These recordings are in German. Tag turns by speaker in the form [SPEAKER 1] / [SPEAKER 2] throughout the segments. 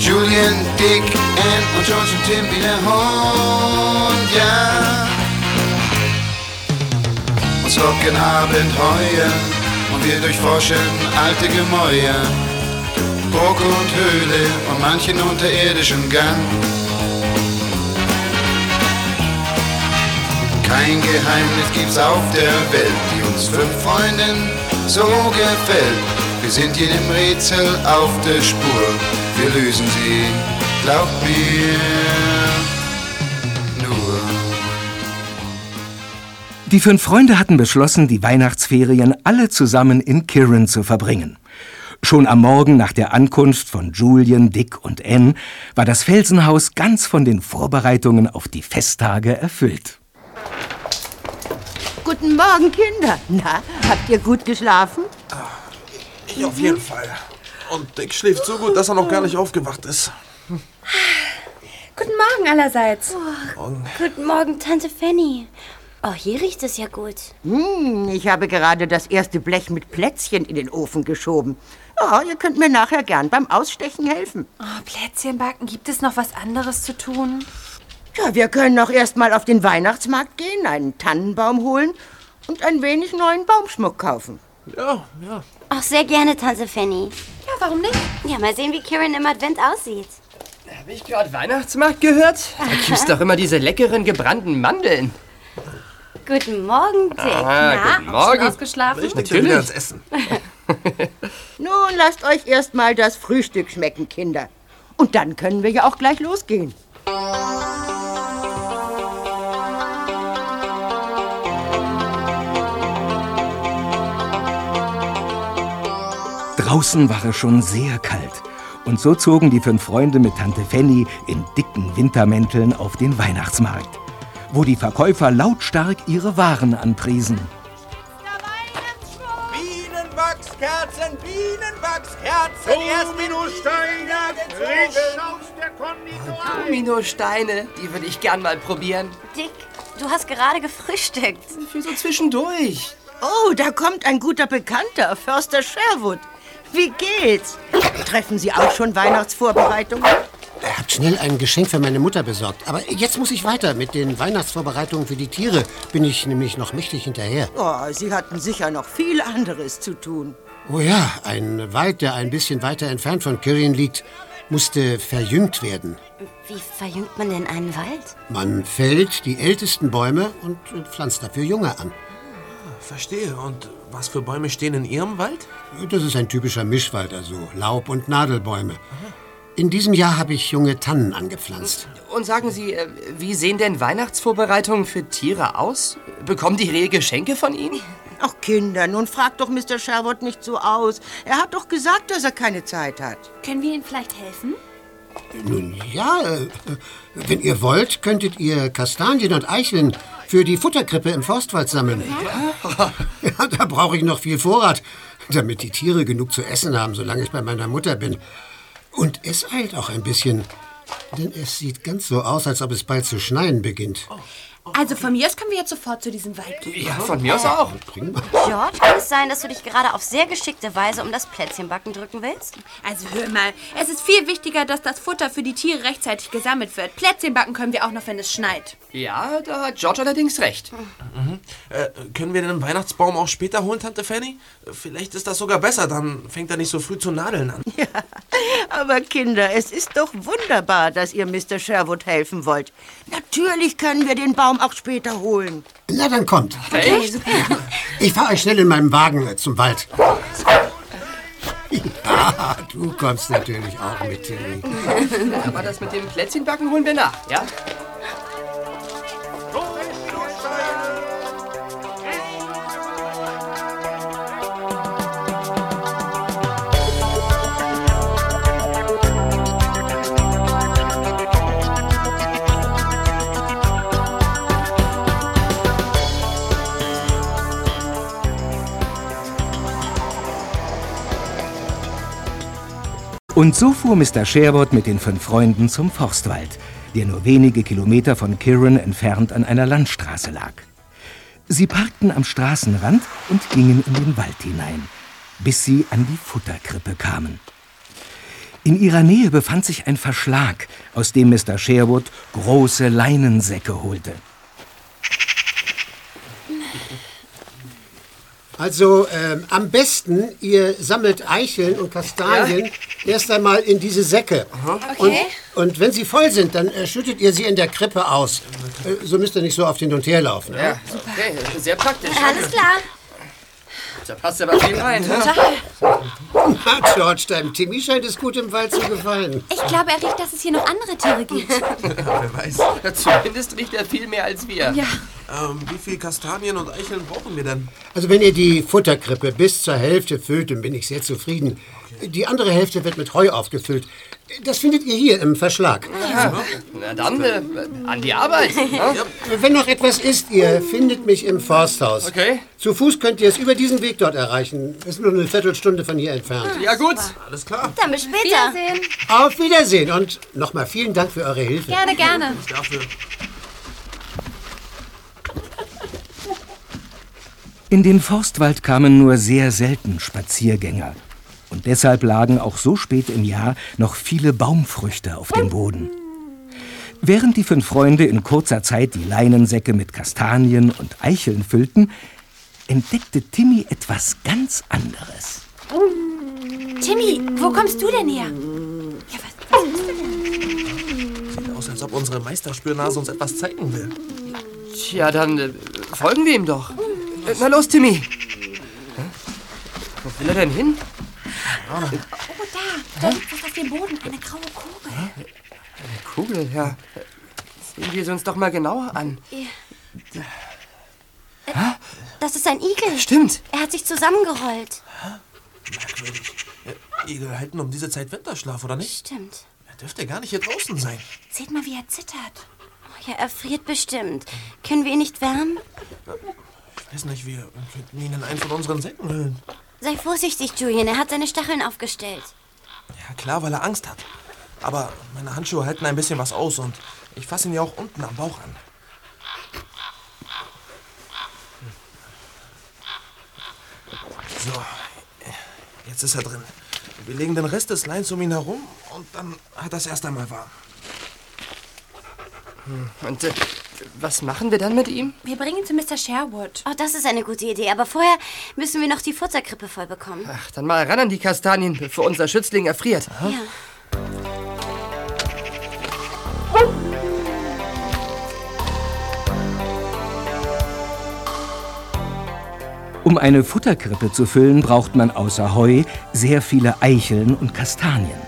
[SPEAKER 1] Julian, Dick, Ann und George und Tim wie der Hund, ja. Uns locken Abenteuer und wir durchforschen alte Gemäuer. Burg und Höhle und manchen unterirdischen Gang. Kein Geheimnis gibt's auf der Welt, die uns fünf Freunden so gefällt. Wir sind jedem Rätsel auf der Spur, wir lösen sie, glaubt mir, nur.
[SPEAKER 2] Die fünf Freunde hatten beschlossen, die Weihnachtsferien alle zusammen in Kirin zu verbringen. Schon am Morgen nach der Ankunft von Julian, Dick und Ann war das Felsenhaus ganz von den Vorbereitungen auf die Festtage erfüllt.
[SPEAKER 3] Guten Morgen, Kinder. Na, habt ihr gut geschlafen?
[SPEAKER 4] Ich auf jeden Fall. Und Dick schläft so gut, dass er noch gar nicht aufgewacht ist.
[SPEAKER 5] Guten Morgen allerseits.
[SPEAKER 4] Morgen.
[SPEAKER 6] Guten Morgen, Tante Fanny. Oh, hier riecht es ja gut.
[SPEAKER 3] Hm, ich habe gerade das erste Blech mit Plätzchen in den Ofen geschoben. Ja, ihr könnt mir nachher gern beim Ausstechen helfen.
[SPEAKER 5] Oh, Plätzchen backen, gibt es noch was anderes zu tun?
[SPEAKER 3] Ja, wir können auch erst mal auf den Weihnachtsmarkt gehen, einen Tannenbaum holen und ein wenig neuen Baumschmuck kaufen.
[SPEAKER 4] Ja, ja.
[SPEAKER 6] Auch sehr gerne, Tante Fanny.
[SPEAKER 5] Ja, warum nicht?
[SPEAKER 6] Ja, mal sehen, wie Karen im Advent aussieht.
[SPEAKER 7] Habe ich gerade Weihnachtsmarkt gehört? Da gibt's doch immer diese leckeren gebrannten Mandeln.
[SPEAKER 6] Guten Morgen, Dick.
[SPEAKER 7] Ah,
[SPEAKER 5] Na,
[SPEAKER 7] guten Morgen.
[SPEAKER 5] ausgeschlafen?
[SPEAKER 4] Ich wieder ins Essen.
[SPEAKER 3] Nun lasst euch erst mal das Frühstück schmecken, Kinder. Und dann können wir ja auch gleich losgehen.
[SPEAKER 2] Draußen war es schon sehr kalt. Und so zogen die fünf Freunde mit Tante Fanny in dicken Wintermänteln auf den Weihnachtsmarkt, wo die Verkäufer lautstark ihre Waren anpriesen.
[SPEAKER 8] Bienenwachskerzen, Bienenwachskerzen, Dominosteine, frisch aus der Konditorei.
[SPEAKER 7] Dominosteine, die würde ich gern mal probieren.
[SPEAKER 6] Dick, du hast gerade gefrühstückt.
[SPEAKER 7] Für so zwischendurch.
[SPEAKER 3] Oh, da kommt ein guter Bekannter, Förster Sherwood. Wie geht's? Treffen Sie auch schon Weihnachtsvorbereitungen?
[SPEAKER 9] Er hat schnell ein Geschenk für meine Mutter besorgt. Aber jetzt muss ich weiter. Mit den Weihnachtsvorbereitungen für die Tiere bin ich nämlich noch mächtig hinterher.
[SPEAKER 3] Oh, Sie hatten sicher noch viel anderes zu tun.
[SPEAKER 9] Oh ja, ein Wald, der ein bisschen weiter entfernt von Kirin liegt, musste verjüngt werden.
[SPEAKER 6] Wie verjüngt man denn einen Wald?
[SPEAKER 9] Man fällt die ältesten Bäume und pflanzt dafür junge an.
[SPEAKER 4] Verstehe. Und was für Bäume stehen in Ihrem Wald?
[SPEAKER 9] Das ist ein typischer Mischwald, also Laub- und Nadelbäume. In diesem Jahr habe ich junge Tannen angepflanzt.
[SPEAKER 7] Und sagen Sie, äh, wie sehen denn Weihnachtsvorbereitungen für Tiere aus? Bekommen die Rehe Geschenke von Ihnen?
[SPEAKER 3] Ach Kinder, nun fragt doch Mr. Sherwood nicht so aus. Er hat doch gesagt, dass er keine Zeit hat.
[SPEAKER 5] Können wir Ihnen vielleicht helfen?
[SPEAKER 9] Nun ja, äh, wenn ihr wollt, könntet ihr Kastanien und Eicheln für die Futterkrippe im Forstwald sammeln. Ja, da brauche ich noch viel Vorrat, damit die Tiere genug zu essen haben, solange ich bei meiner Mutter bin. Und es eilt auch ein bisschen, denn es sieht ganz so aus, als ob es bald zu schneien beginnt.
[SPEAKER 5] Also von mir aus können wir jetzt sofort zu diesem Wald gehen.
[SPEAKER 7] Ja, von mir aus auch.
[SPEAKER 6] George, kann es sein, dass du dich gerade auf sehr geschickte Weise um das Plätzchenbacken drücken willst?
[SPEAKER 5] Also hör mal, es ist viel wichtiger, dass das Futter für die Tiere rechtzeitig gesammelt wird. Plätzchen backen können wir auch noch, wenn es schneit.
[SPEAKER 7] Ja, da hat George allerdings recht.
[SPEAKER 4] Äh, können wir den Weihnachtsbaum auch später holen, Tante Fanny? Vielleicht ist das sogar besser, dann fängt er nicht so früh zu nadeln an.
[SPEAKER 3] Aber Kinder, es ist doch wunderbar, dass ihr Mr. Sherwood helfen wollt. Natürlich können wir den Baum auch später holen.
[SPEAKER 9] Na, dann kommt.
[SPEAKER 7] Echt?
[SPEAKER 9] Ich fahre euch schnell in meinem Wagen äh, zum Wald. Ja, du kommst natürlich auch mit, Tilly.
[SPEAKER 7] Aber das mit dem Plätzchenbacken holen wir nach, ja?
[SPEAKER 2] Und so fuhr Mr. Sherwood mit den fünf Freunden zum Forstwald, der nur wenige Kilometer von Kirin entfernt an einer Landstraße lag. Sie parkten am Straßenrand und gingen in den Wald hinein, bis sie an die Futterkrippe kamen. In ihrer Nähe befand sich ein Verschlag, aus dem Mr. Sherwood große Leinensäcke holte.
[SPEAKER 9] Also ähm, am besten, ihr sammelt Eicheln und Kastanien erst einmal in diese Säcke.
[SPEAKER 5] Okay.
[SPEAKER 9] Und, und wenn sie voll sind, dann äh, schüttet ihr sie in der Krippe aus. Äh, so müsst ihr nicht so auf den und her laufen.
[SPEAKER 7] Ja, okay, sehr praktisch.
[SPEAKER 6] Alles klar.
[SPEAKER 7] Da passt aber viel rein. ne?
[SPEAKER 9] Na, George, deinem Timmy scheint es gut im Wald zu gefallen.
[SPEAKER 5] Ich glaube, er riecht, dass es hier noch andere Tiere gibt.
[SPEAKER 4] Wer weiß.
[SPEAKER 7] Ja, Zumindest riecht er viel mehr als wir.
[SPEAKER 5] Ja.
[SPEAKER 4] Ähm, wie viel Kastanien und Eicheln brauchen wir denn?
[SPEAKER 9] Also wenn ihr die Futterkrippe bis zur Hälfte füllt, dann bin ich sehr zufrieden. Die andere Hälfte wird mit Heu aufgefüllt. Das findet ihr hier im Verschlag.
[SPEAKER 7] Na dann, äh, an die Arbeit. ne?
[SPEAKER 9] Wenn noch etwas ist, ihr findet mich im Forsthaus.
[SPEAKER 7] Okay.
[SPEAKER 9] Zu Fuß könnt ihr es über diesen Weg dort erreichen. Ist nur eine Viertelstunde von hier entfernt.
[SPEAKER 7] Ja gut.
[SPEAKER 4] Alles klar.
[SPEAKER 6] Dann bis später.
[SPEAKER 5] Wiedersehen.
[SPEAKER 9] Auf Wiedersehen und nochmal vielen Dank für eure Hilfe.
[SPEAKER 5] Gerne, gerne.
[SPEAKER 4] Dafür.
[SPEAKER 2] In den Forstwald kamen nur sehr selten Spaziergänger. Und deshalb lagen auch so spät im Jahr noch viele Baumfrüchte auf dem Boden. Während die fünf Freunde in kurzer Zeit die Leinensäcke mit Kastanien und Eicheln füllten, entdeckte Timmy etwas ganz anderes.
[SPEAKER 5] Timmy, wo kommst du denn her? Ja, was, was du denn?
[SPEAKER 4] Sieht aus, als ob unsere Meisterspürnase uns etwas zeigen will.
[SPEAKER 7] Tja, dann äh, folgen wir ihm doch. Äh, na los, Timmy. Hä? Wo will er denn hin?
[SPEAKER 5] Oh, da. Da liegt was auf dem Boden. Eine graue Kugel.
[SPEAKER 7] Eine Kugel, ja. Sehen wir sie uns doch mal genauer an.
[SPEAKER 6] Das ist ein Igel.
[SPEAKER 7] Stimmt.
[SPEAKER 6] Er hat sich zusammengerollt.
[SPEAKER 4] Merkwürdig. Äh, Igel halten um diese Zeit Winterschlaf, oder nicht?
[SPEAKER 6] Stimmt.
[SPEAKER 4] Er dürfte gar nicht hier draußen sein.
[SPEAKER 5] Seht mal, wie er zittert.
[SPEAKER 6] Ja, er friert bestimmt. Können wir ihn nicht wärmen?
[SPEAKER 4] Ich weiß nicht, wir könnten ihn in einen von unseren Säcken hüllen.
[SPEAKER 6] Sei vorsichtig, Julian. Er hat seine Stacheln aufgestellt.
[SPEAKER 4] Ja, klar, weil er Angst hat. Aber meine Handschuhe halten ein bisschen was aus und ich fasse ihn ja auch unten am Bauch an. So, jetzt ist er drin. Wir legen den Rest des Leins um ihn herum und dann hat er es erst einmal warm.
[SPEAKER 7] Und äh, was machen wir dann mit ihm?
[SPEAKER 5] Wir bringen ihn zu Mr. Sherwood.
[SPEAKER 6] Oh, das ist eine gute Idee. Aber vorher müssen wir noch die Futterkrippe voll bekommen.
[SPEAKER 7] Ach, dann mal ran an die Kastanien, bevor unser Schützling erfriert.
[SPEAKER 6] Ja.
[SPEAKER 2] Um eine Futterkrippe zu füllen, braucht man außer Heu sehr viele Eicheln und Kastanien.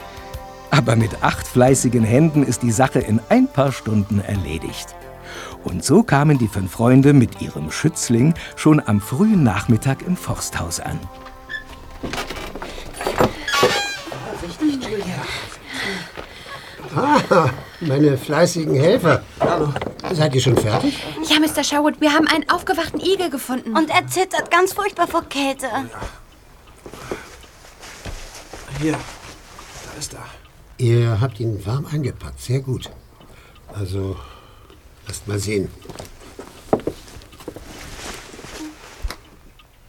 [SPEAKER 2] Aber mit acht fleißigen Händen ist die Sache in ein paar Stunden erledigt. Und so kamen die fünf Freunde mit ihrem Schützling schon am frühen Nachmittag im Forsthaus an.
[SPEAKER 9] Ah, meine fleißigen Helfer. Hallo. Seid ihr schon fertig?
[SPEAKER 5] Ja, Mr. Sherwood, wir haben einen aufgewachten Igel gefunden.
[SPEAKER 6] Und er zittert ganz furchtbar vor Kälte.
[SPEAKER 4] Hier, da ist er.
[SPEAKER 9] Ihr habt ihn warm eingepackt. Sehr gut. Also, lasst mal sehen.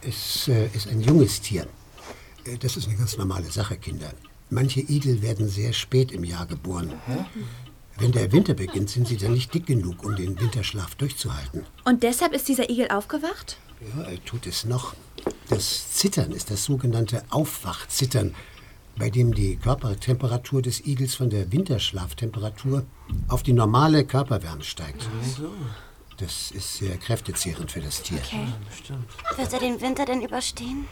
[SPEAKER 9] Es äh, ist ein junges Tier. Äh, Das ist eine ganz normale Sache, Kinder. Manche Igel werden sehr spät im Jahr geboren. Wenn der Winter beginnt, sind sie dann nicht dick genug, um den Winterschlaf durchzuhalten.
[SPEAKER 5] Und deshalb ist dieser Igel aufgewacht?
[SPEAKER 9] Ja, er tut es noch. Das Zittern ist das sogenannte Aufwachzittern, bei dem die Körpertemperatur des Igels von der Winterschlaftemperatur auf die normale Körperwärme steigt. Das ist sehr kräftezehrend für das Tier.
[SPEAKER 5] Okay.
[SPEAKER 6] Wird er den Winter denn überstehen?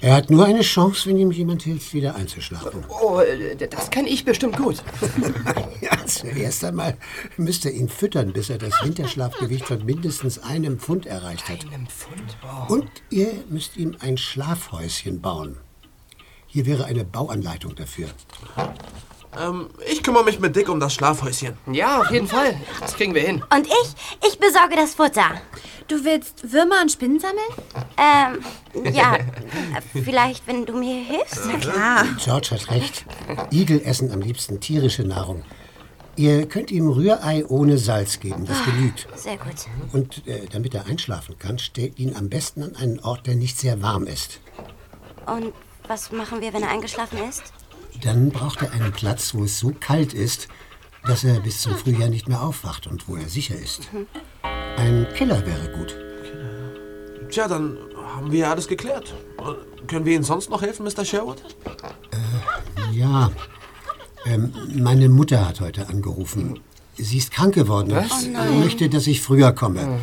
[SPEAKER 9] Er hat nur eine Chance, wenn ihm jemand hilft, wieder einzuschlafen.
[SPEAKER 7] Oh, äh, das kann ich bestimmt gut.
[SPEAKER 9] Ja, zuerst einmal müsst ihr ihn füttern, bis er das Winterschlafgewicht von mindestens einem Pfund erreicht hat.
[SPEAKER 7] Einem Pfund? Wow.
[SPEAKER 9] Und ihr müsst ihm ein Schlafhäuschen bauen. Hier wäre eine Bauanleitung dafür.
[SPEAKER 4] Ähm, ich kümmere mich mit Dick um das Schlafhäuschen.
[SPEAKER 7] Ja, auf jeden Fall. Das kriegen wir hin.
[SPEAKER 6] Und ich, ich besorge das Futter.
[SPEAKER 5] Du willst Würmer und Spinnen sammeln?
[SPEAKER 6] Ähm, ja, vielleicht, wenn du mir hilfst.
[SPEAKER 5] Na klar.
[SPEAKER 9] George hat recht. Igel essen am liebsten tierische Nahrung. Ihr könnt ihm Rührei ohne Salz geben, das genügt.
[SPEAKER 6] Sehr gut.
[SPEAKER 9] Und äh, damit er einschlafen kann, stellt ihn am besten an einen Ort, der nicht sehr warm ist.
[SPEAKER 6] Und was machen wir, wenn er eingeschlafen ist?
[SPEAKER 9] Dann braucht er einen Platz, wo es so kalt ist, dass er bis zum Frühjahr nicht mehr aufwacht und wo er sicher ist. Ein Keller wäre gut.
[SPEAKER 4] Tja, dann haben wir ja alles geklärt. Äh, Können wir Ihnen sonst noch helfen, Mr. Sherwood?
[SPEAKER 9] Ja, ähm, meine Mutter hat heute angerufen. Sie ist krank geworden
[SPEAKER 7] Was?
[SPEAKER 9] und
[SPEAKER 7] Oh nein.
[SPEAKER 9] möchte, dass ich früher komme.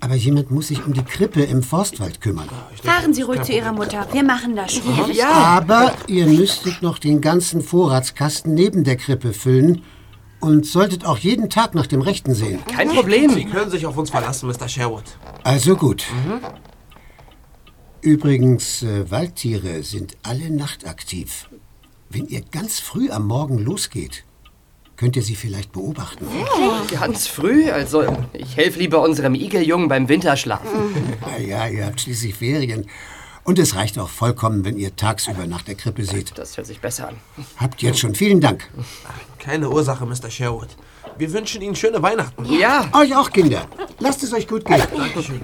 [SPEAKER 9] Aber jemand muss sich um die Krippe im Forstwald kümmern.
[SPEAKER 5] Fahren Sie ruhig zu Ihrer Mutter. Wir machen das schon.
[SPEAKER 9] Aber ihr müsstet noch den ganzen Vorratskasten neben der Krippe füllen und solltet auch jeden Tag nach dem Rechten sehen.
[SPEAKER 7] Kein Problem.
[SPEAKER 4] Sie können sich auf uns verlassen, Mr. Sherwood.
[SPEAKER 9] Also gut. Übrigens, äh, Waldtiere sind alle nachtaktiv. Wenn ihr ganz früh am Morgen losgeht, könnt ihr sie vielleicht beobachten.
[SPEAKER 7] Ganz früh? Also, ich helfe lieber unserem Igeljungen beim Winterschlafen.
[SPEAKER 9] Ja, ihr habt schließlich Ferien. Und es reicht auch vollkommen, wenn ihr tagsüber nach der Krippe seht.
[SPEAKER 7] Das hört sich besser an.
[SPEAKER 9] Habt jetzt schon vielen Dank.
[SPEAKER 4] Keine Ursache, Mr. Sherwood. Wir wünschen Ihnen schöne Weihnachten.
[SPEAKER 7] Ja.
[SPEAKER 9] Euch auch, Kinder. Lasst es euch gut gehen.
[SPEAKER 4] Dankeschön.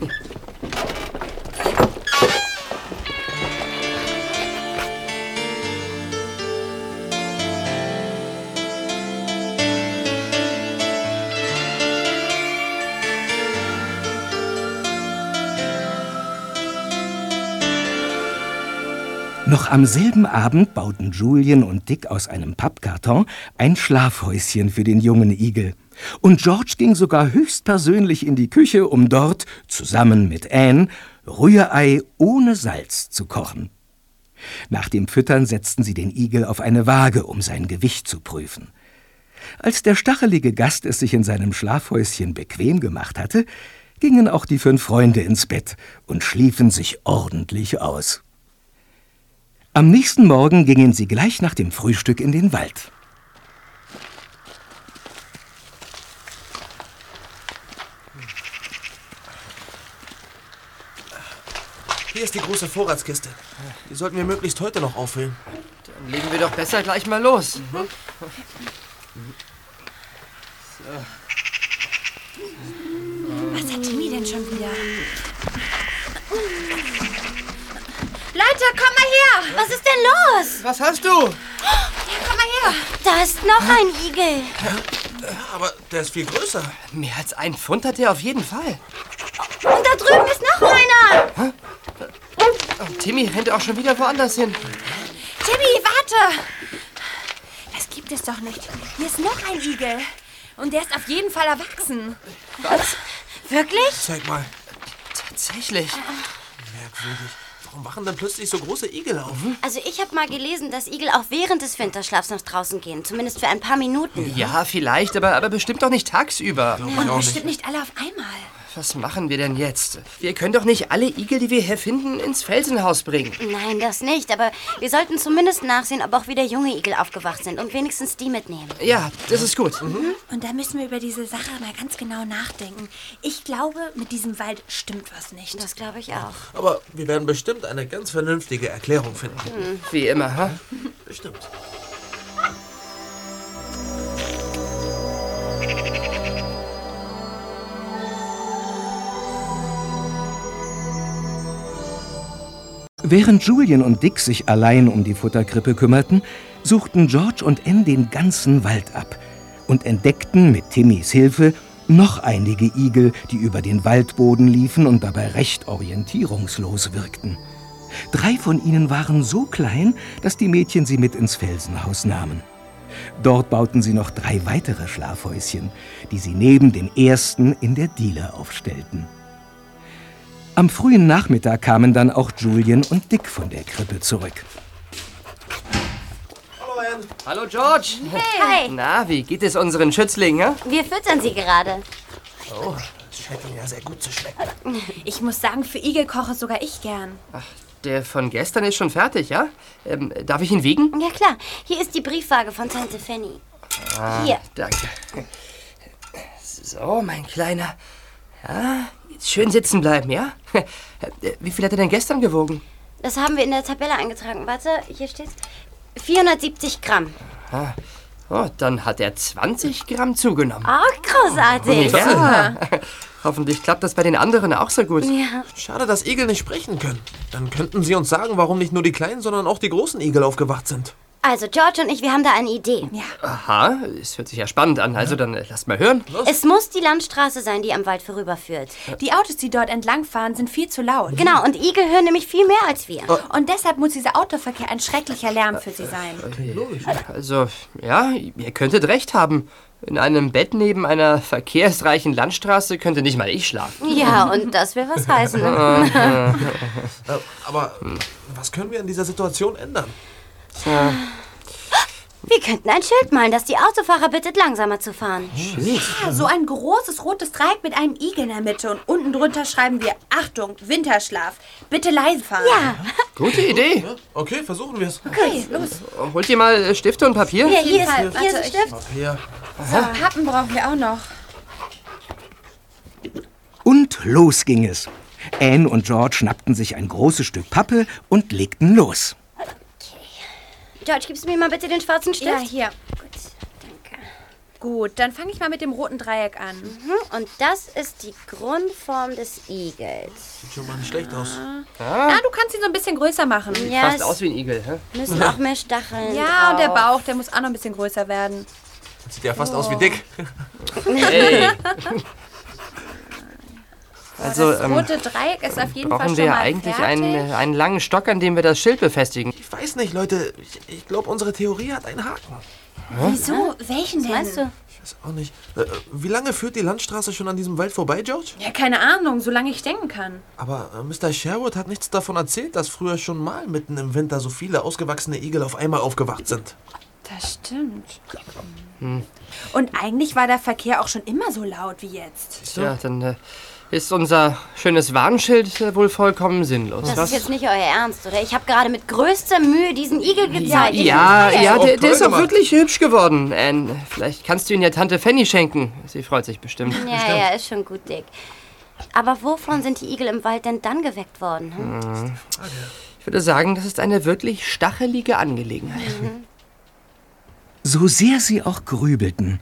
[SPEAKER 2] Noch am selben Abend bauten Julian und Dick aus einem Pappkarton ein Schlafhäuschen für den jungen Igel. Und George ging sogar höchstpersönlich in die Küche, um dort, zusammen mit Anne, Rührei ohne Salz zu kochen. Nach dem Füttern setzten sie den Igel auf eine Waage, um sein Gewicht zu prüfen. Als der stachelige Gast es sich in seinem Schlafhäuschen bequem gemacht hatte, gingen auch die fünf Freunde ins Bett und schliefen sich ordentlich aus. Am nächsten Morgen gingen sie gleich nach dem Frühstück in den Wald.
[SPEAKER 4] Hier ist die große Vorratskiste. Die sollten wir möglichst heute noch auffüllen.
[SPEAKER 7] Dann legen wir doch besser gleich mal los.
[SPEAKER 5] Was hat Timmy denn schon wieder? Leute, komm mal her!
[SPEAKER 6] Was ist denn los?
[SPEAKER 7] Was hast du?
[SPEAKER 5] Komm mal her!
[SPEAKER 6] Da ist noch ein Igel.
[SPEAKER 4] Aber der ist viel größer.
[SPEAKER 7] Mehr als ein Pfund hat er auf jeden Fall.
[SPEAKER 6] Und da drüben ist noch einer.
[SPEAKER 7] Timmy rennt auch schon wieder woanders hin.
[SPEAKER 5] Timmy, warte! Das gibt es doch nicht. Hier ist noch ein Igel. Und der ist auf jeden Fall erwachsen.
[SPEAKER 7] Was?
[SPEAKER 6] Wirklich?
[SPEAKER 4] Zeig mal.
[SPEAKER 7] Tatsächlich.
[SPEAKER 4] Merkwürdig. Warum wachen dann plötzlich so große Igel auf?
[SPEAKER 6] Also ich habe mal gelesen, dass Igel auch während des Winterschlafs nach draußen gehen. Zumindest für ein paar Minuten.
[SPEAKER 7] Ja, vielleicht, aber, aber bestimmt doch nicht tagsüber.
[SPEAKER 5] Und bestimmt nicht alle auf einmal.
[SPEAKER 7] Was machen wir denn jetzt? Wir können doch nicht alle Igel, die wir hier finden, ins Felsenhaus bringen.
[SPEAKER 6] Nein, das nicht. Aber wir sollten zumindest nachsehen, ob auch wieder junge Igel aufgewacht sind und wenigstens die mitnehmen.
[SPEAKER 7] Ja, das ist gut.
[SPEAKER 5] Und da müssen wir über diese Sache mal ganz genau nachdenken. Ich glaube, mit diesem Wald stimmt was nicht.
[SPEAKER 6] Das glaube ich auch.
[SPEAKER 4] Aber wir werden bestimmt eine ganz vernünftige Erklärung finden.
[SPEAKER 7] Wie immer, ha?
[SPEAKER 4] Bestimmt.
[SPEAKER 2] Während Julian und Dick sich allein um die Futterkrippe kümmerten, suchten George und Anne den ganzen Wald ab und entdeckten mit Timmys Hilfe noch einige Igel, die über den Waldboden liefen und dabei recht orientierungslos wirkten. Drei von ihnen waren so klein, dass die Mädchen sie mit ins Felsenhaus nahmen. Dort bauten sie noch drei weitere Schlafhäuschen, die sie neben dem ersten in der Diele aufstellten. Am frühen Nachmittag kamen dann auch Julian und Dick von der Krippe zurück.
[SPEAKER 4] Hallo, Anne.
[SPEAKER 7] Hallo, George.
[SPEAKER 6] Hi.
[SPEAKER 7] Na, wie geht es unseren Schützlingen?
[SPEAKER 6] Wir füttern sie gerade.
[SPEAKER 4] Oh, das scheint Ihnen ja sehr gut zu schmecken.
[SPEAKER 5] Ich muss sagen, für Igel koche sogar ich gern.
[SPEAKER 7] der von gestern ist schon fertig, ja? Ähm, darf ich ihn wiegen?
[SPEAKER 6] Ja klar, hier ist die Briefwaage von Tante Fanny. Hier.
[SPEAKER 7] Danke. So, mein Kleiner. Ja, schön sitzen bleiben, ja? Wie viel hat er denn gestern gewogen?
[SPEAKER 6] Das haben wir in der Tabelle eingetragen. Warte, hier steht's. 470 Gramm.
[SPEAKER 7] Oh, dann hat er 20 Gramm zugenommen.
[SPEAKER 6] Oh, großartig.
[SPEAKER 7] Ja. Hoffentlich klappt das bei den anderen auch so gut.
[SPEAKER 6] Ja.
[SPEAKER 4] Schade, dass Igel nicht sprechen können. Dann könnten sie uns sagen, warum nicht nur die kleinen, sondern auch die großen Igel aufgewacht sind.
[SPEAKER 6] Also, George und ich, wir haben da eine Idee.
[SPEAKER 7] Aha, es hört sich ja spannend an. Also dann äh, lasst mal hören.
[SPEAKER 6] Es muss die Landstraße sein, die am Wald vorüberführt.
[SPEAKER 5] Die Autos, die dort entlangfahren, sind viel zu laut.
[SPEAKER 6] Genau, und Igel hören nämlich viel mehr als wir.
[SPEAKER 5] Und deshalb muss dieser Autoverkehr ein schrecklicher Lärm für sie sein.
[SPEAKER 7] Also, ja, ihr könntet recht haben. In einem Bett neben einer verkehrsreichen Landstraße könnte nicht mal ich schlafen.
[SPEAKER 6] Ja, und das will was heißen.
[SPEAKER 4] Äh, aber was können wir in dieser Situation ändern?
[SPEAKER 6] Wir könnten ein Schild malen, das die Autofahrer bittet, langsamer zu fahren.
[SPEAKER 5] Ja, so ein großes rotes Dreieck mit einem Igel in der Mitte. Und unten drunter schreiben wir, Achtung, Winterschlaf. Bitte leise fahren.
[SPEAKER 6] Ja,
[SPEAKER 7] Gute Idee.
[SPEAKER 4] Okay, versuchen wir es.
[SPEAKER 5] Okay, los.
[SPEAKER 7] Holt ihr mal äh, Stifte und Papier?
[SPEAKER 6] hier, hier, ist, hier ist ein Stift.
[SPEAKER 4] Hier.
[SPEAKER 5] So, Pappen brauchen wir auch noch.
[SPEAKER 2] Und los ging es. Anne und George schnappten sich ein großes Stück Pappe und legten los.
[SPEAKER 6] George, gibst du mir mal bitte den schwarzen Stift?
[SPEAKER 5] Ja, hier.
[SPEAKER 6] Gut, danke.
[SPEAKER 5] Gut, dann fange ich mal mit dem roten Dreieck an.
[SPEAKER 6] Mhm, Und das ist die Grundform des Igels.
[SPEAKER 4] Sieht schon mal nicht schlecht aus.
[SPEAKER 5] Ah, du kannst ihn so ein bisschen größer machen.
[SPEAKER 6] Ja,
[SPEAKER 7] Fast
[SPEAKER 6] es
[SPEAKER 7] aus wie ein Igel, hä?
[SPEAKER 6] müssen auch mehr Stacheln
[SPEAKER 5] Ja, und der
[SPEAKER 6] drauf.
[SPEAKER 5] Bauch, der muss auch noch ein bisschen größer werden.
[SPEAKER 4] Sieht ja fast aus wie dick.
[SPEAKER 7] Hey. Also,
[SPEAKER 5] das
[SPEAKER 7] ähm,
[SPEAKER 5] rote Dreieck ist auf jeden Fall
[SPEAKER 7] brauchen
[SPEAKER 5] schon
[SPEAKER 7] wir
[SPEAKER 5] mal
[SPEAKER 7] eigentlich
[SPEAKER 5] fertig.
[SPEAKER 7] einen, äh, einen langen Stock, an dem wir das Schild befestigen.
[SPEAKER 4] Ich weiß nicht, Leute. Ich, ich glaube, unsere Theorie hat einen Haken.
[SPEAKER 5] Wieso? Welchen denn?
[SPEAKER 6] Meinst du?
[SPEAKER 4] Ich weiß auch nicht. Äh, äh, wie lange führt die Landstraße schon an diesem Wald vorbei, George?
[SPEAKER 5] Ja, keine Ahnung, solange ich denken kann.
[SPEAKER 4] Aber Mr. Sherwood hat nichts davon erzählt, dass früher schon mal mitten im Winter so viele ausgewachsene Igel auf einmal aufgewacht sind.
[SPEAKER 5] Das stimmt. Und eigentlich war der Verkehr auch schon immer so laut wie jetzt.
[SPEAKER 7] Ja, dann äh, ist unser schönes Warnschild wohl vollkommen sinnlos.
[SPEAKER 6] Das
[SPEAKER 7] was?
[SPEAKER 6] ist jetzt nicht euer Ernst, oder? Ich habe gerade mit größter Mühe diesen Igel gezeigt.
[SPEAKER 7] ja, ja,
[SPEAKER 4] auch
[SPEAKER 7] der, der ist auch wirklich hübsch geworden. Anne, vielleicht kannst du ihn ja Tante Fanny schenken. Sie freut sich bestimmt.
[SPEAKER 6] Ja, ja, ist schon gut, Dick. Aber wovon sind die Igel im Wald denn dann geweckt worden? Hm?
[SPEAKER 7] Ich würde sagen, das ist eine wirklich stachelige Angelegenheit.
[SPEAKER 2] So sehr sie auch grübelten,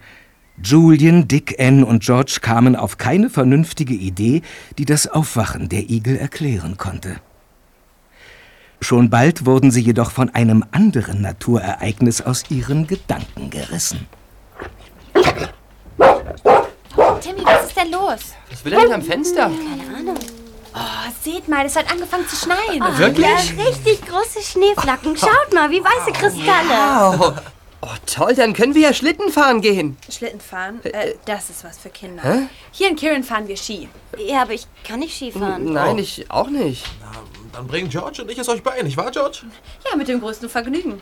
[SPEAKER 2] Julian, Dick, Anne und George kamen auf keine vernünftige Idee, die das Aufwachen der Igel erklären konnte. Schon bald wurden sie jedoch von einem anderen Naturereignis aus ihren Gedanken gerissen.
[SPEAKER 5] Timmy, was ist denn los?
[SPEAKER 7] Was will er denn am Fenster?
[SPEAKER 5] Oh, seht mal, es hat angefangen zu schneien.
[SPEAKER 7] Wirklich?
[SPEAKER 6] Ja, richtig große Schneeflocken. Schaut mal, wie weiße Kristalle.
[SPEAKER 7] Oh, oh, toll, dann können wir ja Schlitten fahren gehen.
[SPEAKER 5] Schlitten fahren? Äh, das ist was für Kinder. Hier in Kirin fahren wir Ski.
[SPEAKER 6] Ja, aber ich kann nicht Skifahren.
[SPEAKER 7] Nein, ich auch nicht.
[SPEAKER 4] Dann bringen George und ich es euch bei, nicht wahr, George?
[SPEAKER 5] Ja, mit dem größten Vergnügen.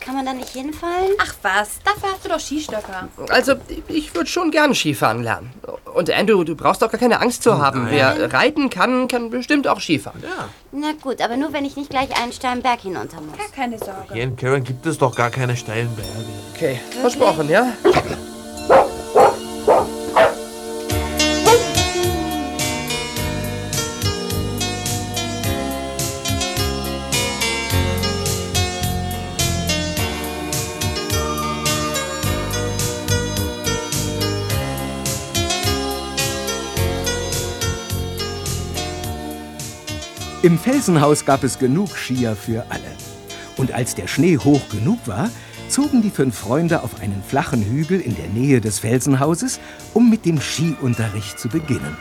[SPEAKER 6] Kann man da nicht hinfallen?
[SPEAKER 5] Ach was, dafür hast du doch Skistöcker.
[SPEAKER 7] Also, ich würde schon gern Skifahren lernen. Und Andrew, du brauchst doch gar keine Angst zu haben. Wer reiten kann, kann bestimmt auch Skifahren.
[SPEAKER 4] Ja.
[SPEAKER 6] Na gut, aber nur wenn ich nicht gleich einen steilen Berg hinunter muss.
[SPEAKER 5] Gar keine Sorge.
[SPEAKER 4] Hier in Karen gibt es doch gar keine steilen Berge.
[SPEAKER 7] Okay, versprochen, ja?
[SPEAKER 2] Im Felsenhaus gab es genug Skier für alle. Und als der Schnee hoch genug war, zogen die fünf Freunde auf einen flachen Hügel in der Nähe des Felsenhauses, um mit dem Skiunterricht zu beginnen.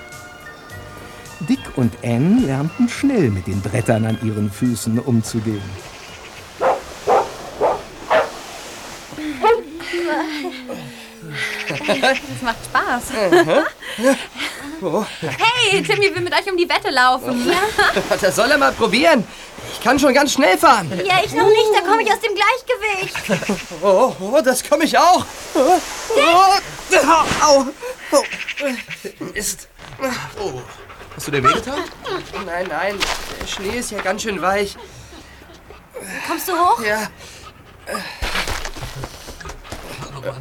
[SPEAKER 2] Dick und Anne lernten schnell mit den Brettern an ihren Füßen umzugehen.
[SPEAKER 5] Das macht Spaß. Hey, Timmy will mit euch um die Wette laufen.
[SPEAKER 7] Das soll er mal probieren. Ich kann schon ganz schnell fahren.
[SPEAKER 6] Ja, ich noch nicht, da komme ich aus dem Gleichgewicht.
[SPEAKER 7] Oh, oh das komme ich auch. Oh, oh, au. Oh, Mist.
[SPEAKER 4] Oh, Hast du dir wehgetan?
[SPEAKER 7] Nein, nein, der Schnee ist ja ganz schön weich.
[SPEAKER 6] Kommst du hoch?
[SPEAKER 7] Ja.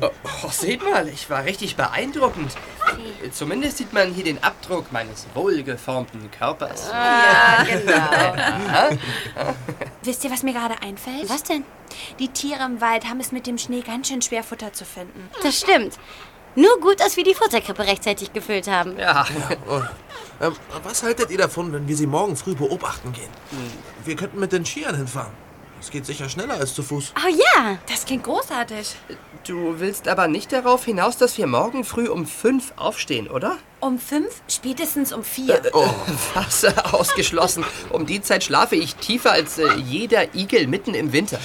[SPEAKER 7] Oh, seht mal, ich war richtig beeindruckend. Zumindest sieht man hier den Abdruck meines wohlgeformten Körpers.
[SPEAKER 5] Ja, genau. Wisst ihr, was mir gerade einfällt?
[SPEAKER 6] Was denn?
[SPEAKER 5] Die Tiere im Wald haben es mit dem Schnee ganz schön schwer, Futter zu finden.
[SPEAKER 6] Das stimmt. Nur gut, dass wir die Futterkrippe rechtzeitig gefüllt haben.
[SPEAKER 7] Ja.
[SPEAKER 4] Oh. Ähm, was haltet ihr davon, wenn wir sie morgen früh beobachten gehen? Wir könnten mit den Skiern hinfahren. Es geht sicher schneller als zu Fuß.
[SPEAKER 6] Oh ja!
[SPEAKER 5] Das klingt großartig.
[SPEAKER 7] Du willst aber nicht darauf hinaus, dass wir morgen früh um fünf aufstehen, oder?
[SPEAKER 5] Um fünf? Spätestens um vier.
[SPEAKER 7] Was? Ausgeschlossen. Um die Zeit schlafe ich tiefer als äh, jeder Igel mitten im Winter.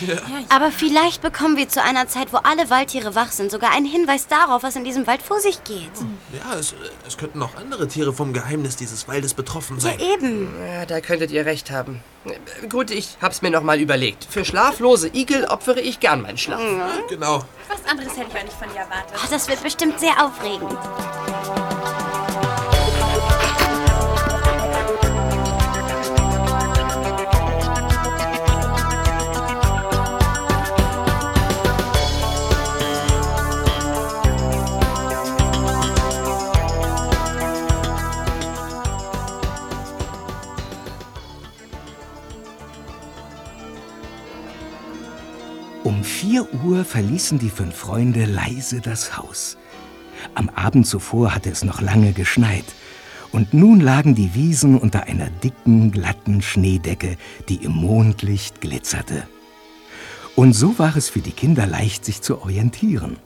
[SPEAKER 6] Aber vielleicht bekommen wir zu einer Zeit, wo alle Waldtiere wach sind, sogar einen Hinweis darauf, was in diesem Wald vor sich geht.
[SPEAKER 4] Ja, es, es könnten noch andere Tiere vom Geheimnis dieses Waldes betroffen sein.
[SPEAKER 6] Eben.
[SPEAKER 7] Ja, da könntet ihr recht haben. Äh, Gut, ich hab's mir noch mal überlegt. Für schlaflose Igel opfere ich gern meinen Schlaf.
[SPEAKER 4] Genau.
[SPEAKER 5] Was anderes hätte ich auch nicht von dir erwartet.
[SPEAKER 6] Oh, das wird bestimmt sehr aufregend.
[SPEAKER 2] Vier Uhr verließen die fünf Freunde leise das Haus. Am Abend zuvor hatte es noch lange geschneit. Und nun lagen die Wiesen unter einer dicken, glatten Schneedecke, die im Mondlicht glitzerte. Und so war es für die Kinder leicht, sich zu orientieren.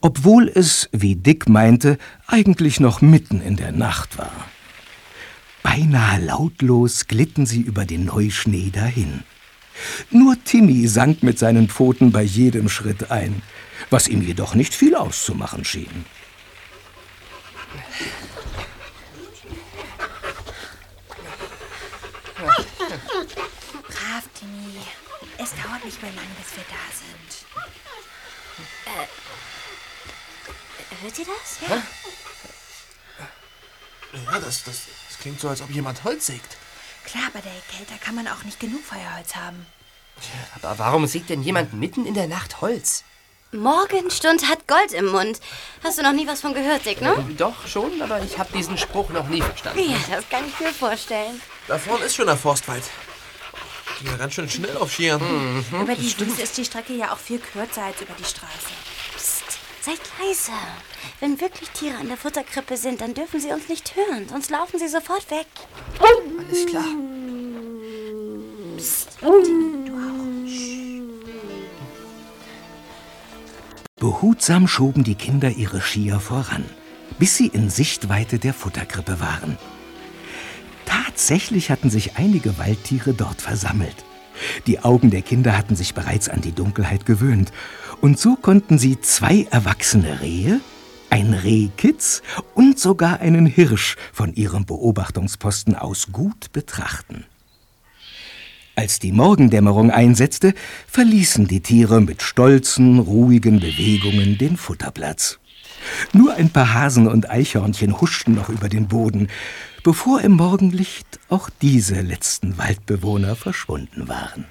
[SPEAKER 2] Obwohl es, wie Dick meinte, eigentlich noch mitten in der Nacht war. Beinahe lautlos glitten sie über den Neuschnee dahin. Nur Timmy sank mit seinen Pfoten bei jedem Schritt ein, was ihm jedoch nicht viel auszumachen schien.
[SPEAKER 5] Brav, Timmy. Es dauert nicht mehr lange, bis wir da sind.
[SPEAKER 6] Hört ihr das?
[SPEAKER 4] Ja, das, das, das klingt so, als ob jemand Holz sägt.
[SPEAKER 5] Klar, bei der Kälte kann man auch nicht genug Feuerholz haben.
[SPEAKER 7] Aber warum sägt denn jemand mitten in der Nacht Holz?
[SPEAKER 6] Morgenstund hat Gold im Mund. Hast du noch nie was von gehört, Dick, ne?
[SPEAKER 7] Doch schon, aber ich habe diesen Spruch noch nie verstanden.
[SPEAKER 6] Ja, das kann ich mir vorstellen.
[SPEAKER 4] Da vorne ist schon der Forstwald. Ging ja ganz schön schnell auf Skiern.
[SPEAKER 5] Über die Wiese ist die Strecke ja auch viel kürzer als über die Straße.
[SPEAKER 6] Psst, seid leise. Wenn wirklich Tiere an der Futterkrippe sind, dann dürfen sie uns nicht hören, sonst laufen sie sofort weg.
[SPEAKER 7] Alles klar.
[SPEAKER 2] Behutsam schoben die Kinder ihre Skier voran, bis sie in Sichtweite der Futterkrippe waren. Tatsächlich hatten sich einige Waldtiere dort versammelt. Die Augen der Kinder hatten sich bereits an die Dunkelheit gewöhnt, und so konnten sie zwei erwachsene Rehe, ein Rehkitz und sogar einen Hirsch von ihrem Beobachtungsposten aus gut betrachten. Als die Morgendämmerung einsetzte, verließen die Tiere mit stolzen, ruhigen Bewegungen den Futterplatz. Nur ein paar Hasen und Eichhörnchen huschten noch über den Boden, bevor im Morgenlicht auch diese letzten Waldbewohner verschwunden waren.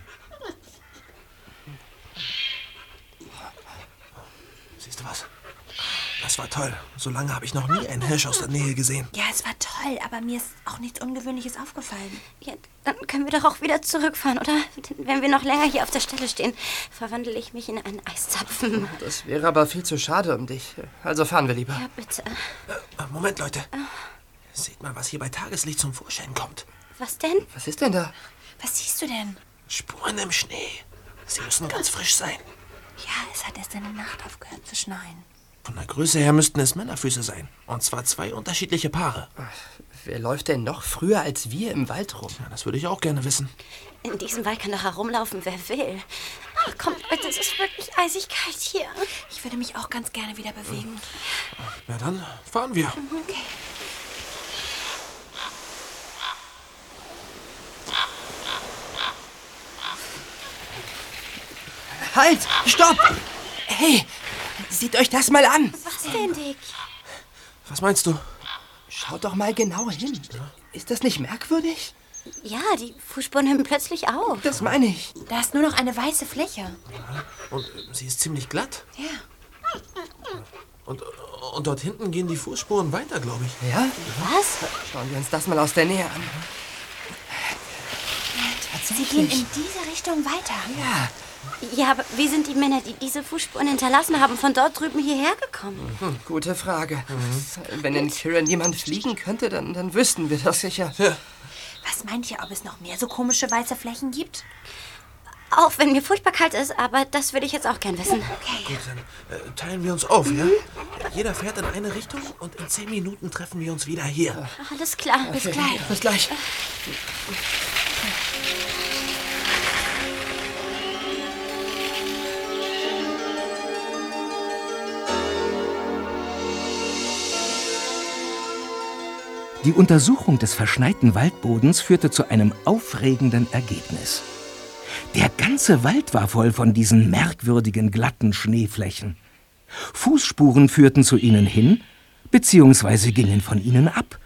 [SPEAKER 4] Siehst du was? Das war toll. So lange habe ich noch nie einen Hirsch aus der Nähe gesehen.
[SPEAKER 5] Ja, es war toll, aber mir ist auch nichts Ungewöhnliches aufgefallen.
[SPEAKER 6] Ja, dann können wir doch auch wieder zurückfahren, oder? Wenn wir noch länger hier auf der Stelle stehen, verwandle ich mich in einen Eiszapfen.
[SPEAKER 7] Das wäre aber viel zu schade um dich. Also fahren wir lieber.
[SPEAKER 6] Ja, bitte.
[SPEAKER 4] Äh, Moment, Leute. Seht mal, was hier bei Tageslicht zum Vorschein kommt.
[SPEAKER 6] Was denn?
[SPEAKER 7] Was ist denn da?
[SPEAKER 5] Was siehst du denn?
[SPEAKER 4] Spuren im Schnee. Sie müssen ganz frisch sein.
[SPEAKER 5] Ja, es hat erst in der Nacht aufgehört zu schneien.
[SPEAKER 4] Von der Größe her müssten es Männerfüße sein. Und zwar zwei unterschiedliche Paare.
[SPEAKER 7] Wer läuft denn noch früher als wir im Wald rum?
[SPEAKER 4] Ja, das würde ich auch gerne wissen.
[SPEAKER 6] In diesem Wald kann doch herumlaufen, wer will. Ach, kommt, Leute, es ist wirklich eisig kalt hier.
[SPEAKER 5] Ich würde mich auch ganz gerne wieder bewegen.
[SPEAKER 4] Na dann, fahren wir.
[SPEAKER 5] Okay.
[SPEAKER 7] Halt! Stopp! Hey, seht euch das mal an.
[SPEAKER 6] Was denn, Dick?
[SPEAKER 4] Was meinst du?
[SPEAKER 7] Schaut doch mal genau hin. Ist das nicht merkwürdig?
[SPEAKER 6] Ja, die Fußspuren hören plötzlich auf.
[SPEAKER 7] Das meine ich.
[SPEAKER 5] Da ist nur noch eine weiße Fläche.
[SPEAKER 4] Und äh, sie ist ziemlich glatt.
[SPEAKER 5] Ja.
[SPEAKER 4] Und, und dort hinten gehen die Fußspuren weiter, glaube ich.
[SPEAKER 7] Ja?
[SPEAKER 6] Was?
[SPEAKER 7] Schauen wir uns das mal aus der Nähe an.
[SPEAKER 5] Sie gehen in diese Richtung weiter.
[SPEAKER 7] Ja.
[SPEAKER 6] Ja, aber wie sind die Männer, die diese Fußspuren hinterlassen haben, von dort drüben hierher gekommen?
[SPEAKER 7] Hm, gute Frage. Wenn in Kiran jemand fliegen könnte, dann, dann wüssten wir das sicher.
[SPEAKER 5] Was meint ihr, ob es noch mehr so komische weiße Flächen gibt?
[SPEAKER 6] Auch wenn mir furchtbar kalt ist, aber das würde ich jetzt auch gern wissen.
[SPEAKER 4] Gut, dann äh, teilen wir uns auf, ja? Jeder fährt in eine Richtung und in zehn Minuten treffen wir uns wieder hier.
[SPEAKER 6] Alles klar.
[SPEAKER 5] Bis gleich.
[SPEAKER 7] Bis gleich.
[SPEAKER 2] Die Untersuchung des verschneiten Waldbodens führte zu einem aufregenden Ergebnis. Der ganze Wald war voll von diesen merkwürdigen glatten Schneeflächen. Fußspuren führten zu ihnen hin, beziehungsweise gingen von ihnen ab.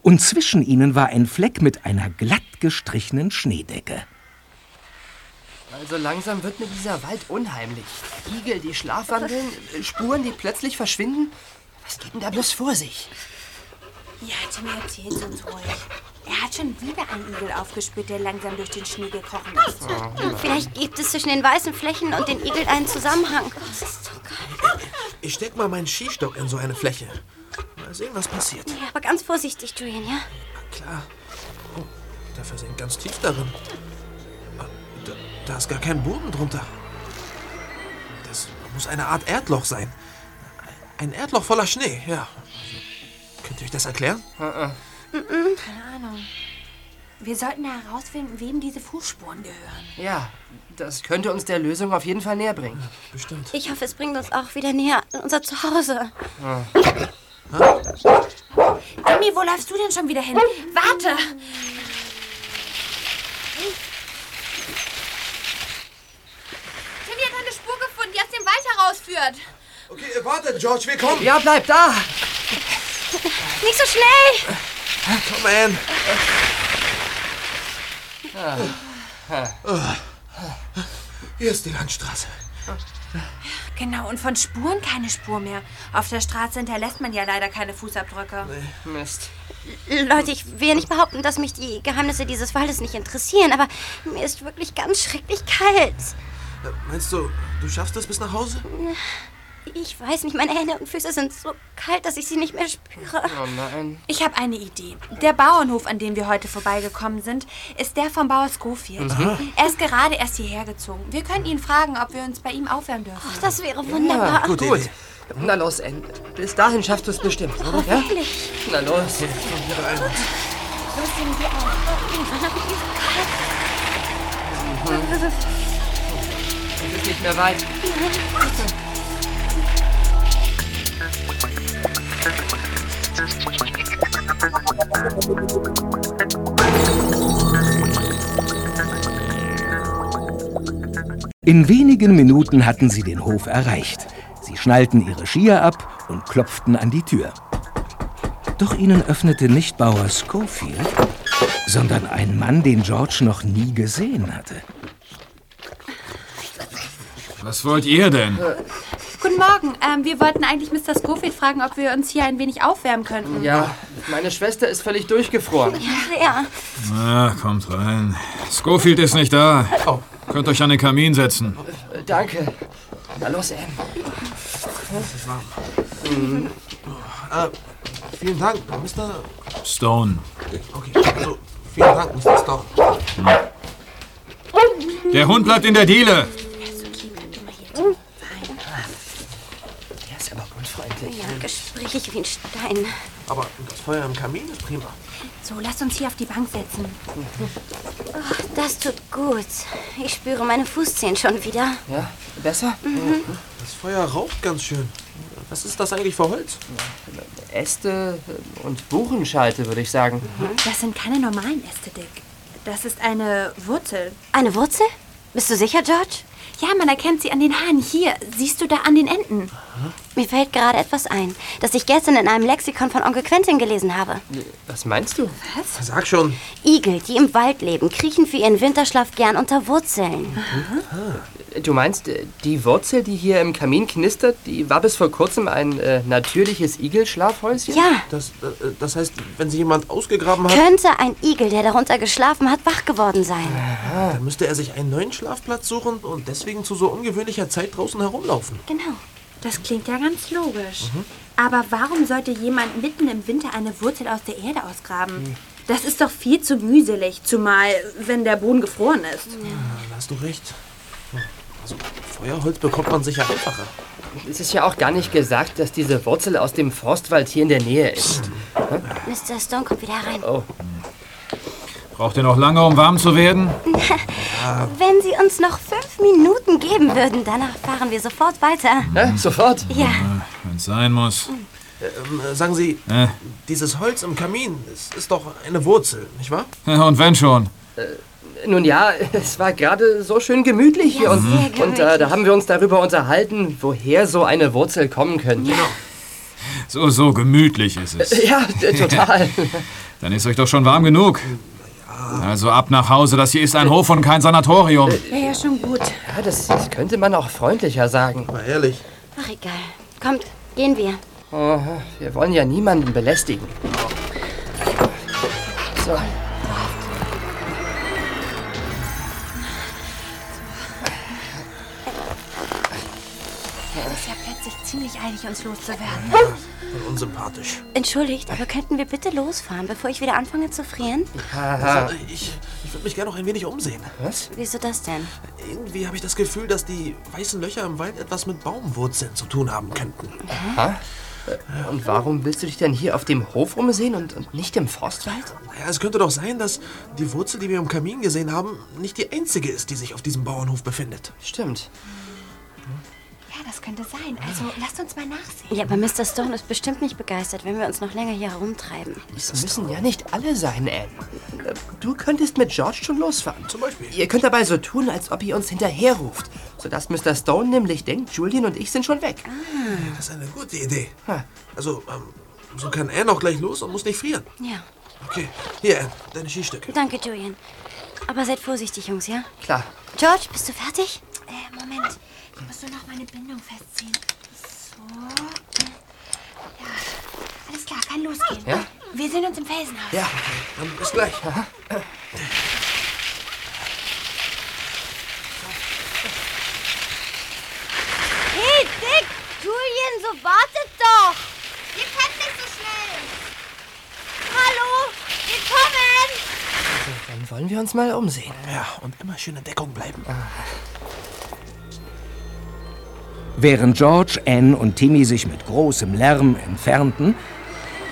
[SPEAKER 2] Und zwischen ihnen war ein Fleck mit einer glatt gestrichenen Schneedecke.
[SPEAKER 7] Also langsam wird mir dieser Wald unheimlich. Igel, die schlafwandeln, Spuren, die plötzlich verschwinden. Was geht denn da bloß vor sich?
[SPEAKER 5] Ja, Timmy, erzähl's uns ruhig. Er hat schon wieder einen Igel aufgespürt, der langsam durch den Schnee gekrochen ist.
[SPEAKER 6] Vielleicht gibt es zwischen den weißen Flächen und den Igeln einen Zusammenhang. Oh, das ist so kalt.
[SPEAKER 4] Ich steck mal meinen Skistock in so eine Fläche. Mal sehen, was passiert.
[SPEAKER 6] Ja, aber ganz vorsichtig, Julian, ja?
[SPEAKER 4] Klar. Oh, der versinkt ganz tief darin. Ah, Da, da ist gar kein Boden drunter. Das muss eine Art Erdloch sein. Ein Erdloch voller Schnee, ja. Könnt ihr euch das erklären?
[SPEAKER 5] Keine Ahnung. Wir sollten herausfinden, wem diese Fußspuren gehören.
[SPEAKER 7] Ja, das könnte uns der Lösung auf jeden Fall näher bringen.
[SPEAKER 4] Bestimmt.
[SPEAKER 6] Ich hoffe, es bringt uns auch wieder näher an unser Zuhause.
[SPEAKER 5] Timmy, wo läufst du denn schon wieder hin? Warte!
[SPEAKER 10] Timmy hat eine Spur gefunden, die aus dem Wald herausführt.
[SPEAKER 4] Okay, wartet, George, wir kommen.
[SPEAKER 7] Ja, bleib da!
[SPEAKER 6] Nicht so schnell!
[SPEAKER 4] Komm, Ann. Hier ist die Landstraße.
[SPEAKER 5] Genau, und von Spuren keine Spur mehr. Auf der Straße hinterlässt man ja leider keine Fußabdrücke.
[SPEAKER 7] Mist.
[SPEAKER 6] Leute, ich will ja nicht behaupten, dass mich die Geheimnisse dieses Waldes nicht interessieren, aber mir ist wirklich ganz schrecklich kalt.
[SPEAKER 4] Äh, Meinst du, du schaffst es bis nach Hause?
[SPEAKER 6] Ich weiß nicht, meine Hände und Füße sind so kalt, dass ich sie nicht mehr spüre.
[SPEAKER 7] Oh nein.
[SPEAKER 5] Ich habe eine Idee. Der Bauernhof, an dem wir heute vorbeigekommen sind, ist der vom Bauer Schofield. Er ist gerade erst hierher gezogen. Wir können ihn fragen, ob wir uns bei ihm aufwärmen dürfen.
[SPEAKER 6] Ach, das wäre wunderbar.
[SPEAKER 4] Gute
[SPEAKER 7] Gut.
[SPEAKER 4] Idee.
[SPEAKER 7] Na los, Ann. Bis dahin schaffst du es bestimmt, oder? Ja?
[SPEAKER 6] Wirklich.
[SPEAKER 7] Na los.
[SPEAKER 6] Los, sind wir auch. So kalt.
[SPEAKER 7] Es ist nicht mehr weit.
[SPEAKER 2] In wenigen Minuten hatten sie den Hof erreicht. Sie schnallten ihre Skier ab und klopften an die Tür. Doch ihnen öffnete nicht Bauer Schofield, sondern ein Mann, den George noch nie gesehen hatte.
[SPEAKER 11] Was wollt ihr denn?
[SPEAKER 5] Guten Morgen. Ähm, wir wollten eigentlich Mr. Schofield fragen, ob wir uns hier ein wenig aufwärmen könnten.
[SPEAKER 7] Ja, meine Schwester ist völlig durchgefroren.
[SPEAKER 6] Ja, ja.
[SPEAKER 11] Na, kommt rein. Schofield ist nicht da. Könnt euch an den Kamin setzen.
[SPEAKER 7] Äh, Danke. Na los, Ann.
[SPEAKER 4] Äh, vielen Dank, Mr.
[SPEAKER 11] Stone.
[SPEAKER 4] Okay, also, vielen Dank, Mr. Stone.
[SPEAKER 11] Der Hund bleibt in der Diele.
[SPEAKER 7] Ist aber unfreundlich.
[SPEAKER 6] Ja, gesprächig wie ein Stein.
[SPEAKER 4] Aber das Feuer im Kamin ist prima.
[SPEAKER 5] So, lasst uns hier auf die Bank setzen.
[SPEAKER 6] Ach, das tut gut. Ich spüre meine Fußzehen schon wieder.
[SPEAKER 7] Ja, besser?
[SPEAKER 4] Das Feuer raucht ganz schön. Was ist das eigentlich für Holz?
[SPEAKER 7] Äste und Buchenschalte, würde ich sagen.
[SPEAKER 5] Das sind keine normalen Äste, Dick. Das ist eine Wurzel.
[SPEAKER 6] Eine Wurzel? Bist du sicher, George?
[SPEAKER 5] Ja, man erkennt sie an den Haaren. Hier, siehst du da an den Enden.
[SPEAKER 6] Mir fällt gerade etwas ein, das ich gestern in einem Lexikon von Onkel Quentin gelesen habe.
[SPEAKER 7] Was meinst du?
[SPEAKER 4] Was? Sag schon.
[SPEAKER 6] Igel, die im Wald leben, kriechen für ihren Winterschlaf gern unter Wurzeln.
[SPEAKER 7] Du meinst, äh, die Wurzel, die hier im Kamin knistert, die war bis vor kurzem ein äh, natürliches Igelschlafhäuschen?
[SPEAKER 6] Ja,
[SPEAKER 4] Das, äh, das heißt, wenn sie jemand ausgegraben hat,
[SPEAKER 6] könnte ein Igel, der darunter geschlafen hat, wach geworden sein.
[SPEAKER 4] dann müsste er sich einen neuen Schlafplatz suchen und deswegen zu so ungewöhnlicher Zeit draußen herumlaufen.
[SPEAKER 6] Genau.
[SPEAKER 5] Das klingt ja ganz logisch. Aber warum sollte jemand mitten im Winter eine Wurzel aus der Erde ausgraben? Das ist doch viel zu mühselig, zumal wenn der Boden gefroren ist.
[SPEAKER 4] Da hast du recht. Also, Feuerholz bekommt man sicher einfacher.
[SPEAKER 7] Es ist ja auch gar nicht gesagt, dass diese Wurzel aus dem Forstwald hier in der Nähe ist.
[SPEAKER 6] Mr. Stone kommt wieder herein.
[SPEAKER 7] Oh.
[SPEAKER 11] Braucht ihr noch lange, um warm zu werden?
[SPEAKER 6] Wenn Sie uns noch fünf Minuten geben würden, danach fahren wir sofort weiter.
[SPEAKER 7] Hä? Sofort?
[SPEAKER 6] Ja,
[SPEAKER 11] Wenn es sein muss.
[SPEAKER 4] Ähm, äh, sagen Sie,
[SPEAKER 11] Äh,
[SPEAKER 4] dieses Holz im Kamin, es ist doch eine Wurzel, nicht wahr?
[SPEAKER 11] und wenn schon.
[SPEAKER 7] Nun ja, es war gerade so schön gemütlich hier und,
[SPEAKER 6] sehr
[SPEAKER 7] und äh, da haben wir uns darüber unterhalten, woher so eine Wurzel kommen könnte.
[SPEAKER 11] So, so gemütlich ist es.
[SPEAKER 7] Ja, total.
[SPEAKER 11] Dann ist euch doch schon warm genug. Also ab nach Hause, das hier ist ein Hof und kein Sanatorium.
[SPEAKER 5] Wäre ja schon gut.
[SPEAKER 7] Ja, das, das könnte man auch freundlicher sagen.
[SPEAKER 4] Aber ehrlich.
[SPEAKER 6] ach egal. Kommt, gehen wir.
[SPEAKER 7] Aha, wir wollen ja niemanden belästigen. So.
[SPEAKER 5] Ziemlich eilig, uns loszuwerden.
[SPEAKER 4] Und unsympathisch.
[SPEAKER 6] Entschuldigt, aber könnten wir bitte losfahren, bevor ich wieder anfange zu frieren?
[SPEAKER 4] Also, ich ich würde mich gerne noch ein wenig umsehen.
[SPEAKER 7] Was?
[SPEAKER 6] Wieso das denn?
[SPEAKER 4] Irgendwie habe ich das Gefühl, dass die weißen Löcher im Wald etwas mit Baumwurzeln zu tun haben könnten.
[SPEAKER 7] Ha? Und warum willst du dich denn hier auf dem Hof umsehen und, und nicht im Forstwald?
[SPEAKER 4] Ja, es könnte doch sein, dass die Wurzel, die wir im Kamin gesehen haben, nicht die einzige ist, die sich auf diesem Bauernhof befindet.
[SPEAKER 7] Stimmt.
[SPEAKER 5] Ja, das könnte sein. Also lasst uns mal nachsehen.
[SPEAKER 6] Ja, aber Mr. Stone ist bestimmt nicht begeistert, wenn wir uns noch länger hier herumtreiben.
[SPEAKER 7] Es müssen ja nicht alle sein, Anne. Du könntest mit George schon losfahren.
[SPEAKER 4] Zum Beispiel.
[SPEAKER 7] Ihr könnt dabei so tun, als ob ihr uns hinterherruft, sodass Mr. Stone nämlich denkt, Julian und ich sind schon weg.
[SPEAKER 4] Das ist eine gute Idee. Also, ähm, so kann Anne auch gleich los und muss nicht frieren.
[SPEAKER 6] Ja,
[SPEAKER 4] Okay, hier, Anne, deine Skistöcke.
[SPEAKER 6] danke, Julian. Aber seid vorsichtig, Jungs, ja?
[SPEAKER 7] Klar.
[SPEAKER 6] George, bist du fertig?
[SPEAKER 5] Äh, Moment. Ich muss nur noch meine Bindung festziehen. So. Ja. Alles klar, kann losgehen.
[SPEAKER 7] Ja?
[SPEAKER 5] Wir sehen uns im Felsenhaus.
[SPEAKER 7] Ja.
[SPEAKER 4] Dann bis gleich.
[SPEAKER 6] Hey, Dick! Julian, so wartet doch!
[SPEAKER 10] Ihr könnt nicht so schnell.
[SPEAKER 6] Hallo! Wir kommen!
[SPEAKER 7] Dann wollen wir uns mal umsehen.
[SPEAKER 4] Ja, und immer schön in Deckung bleiben.
[SPEAKER 2] Während George, Anne und Timmy sich mit großem Lärm entfernten,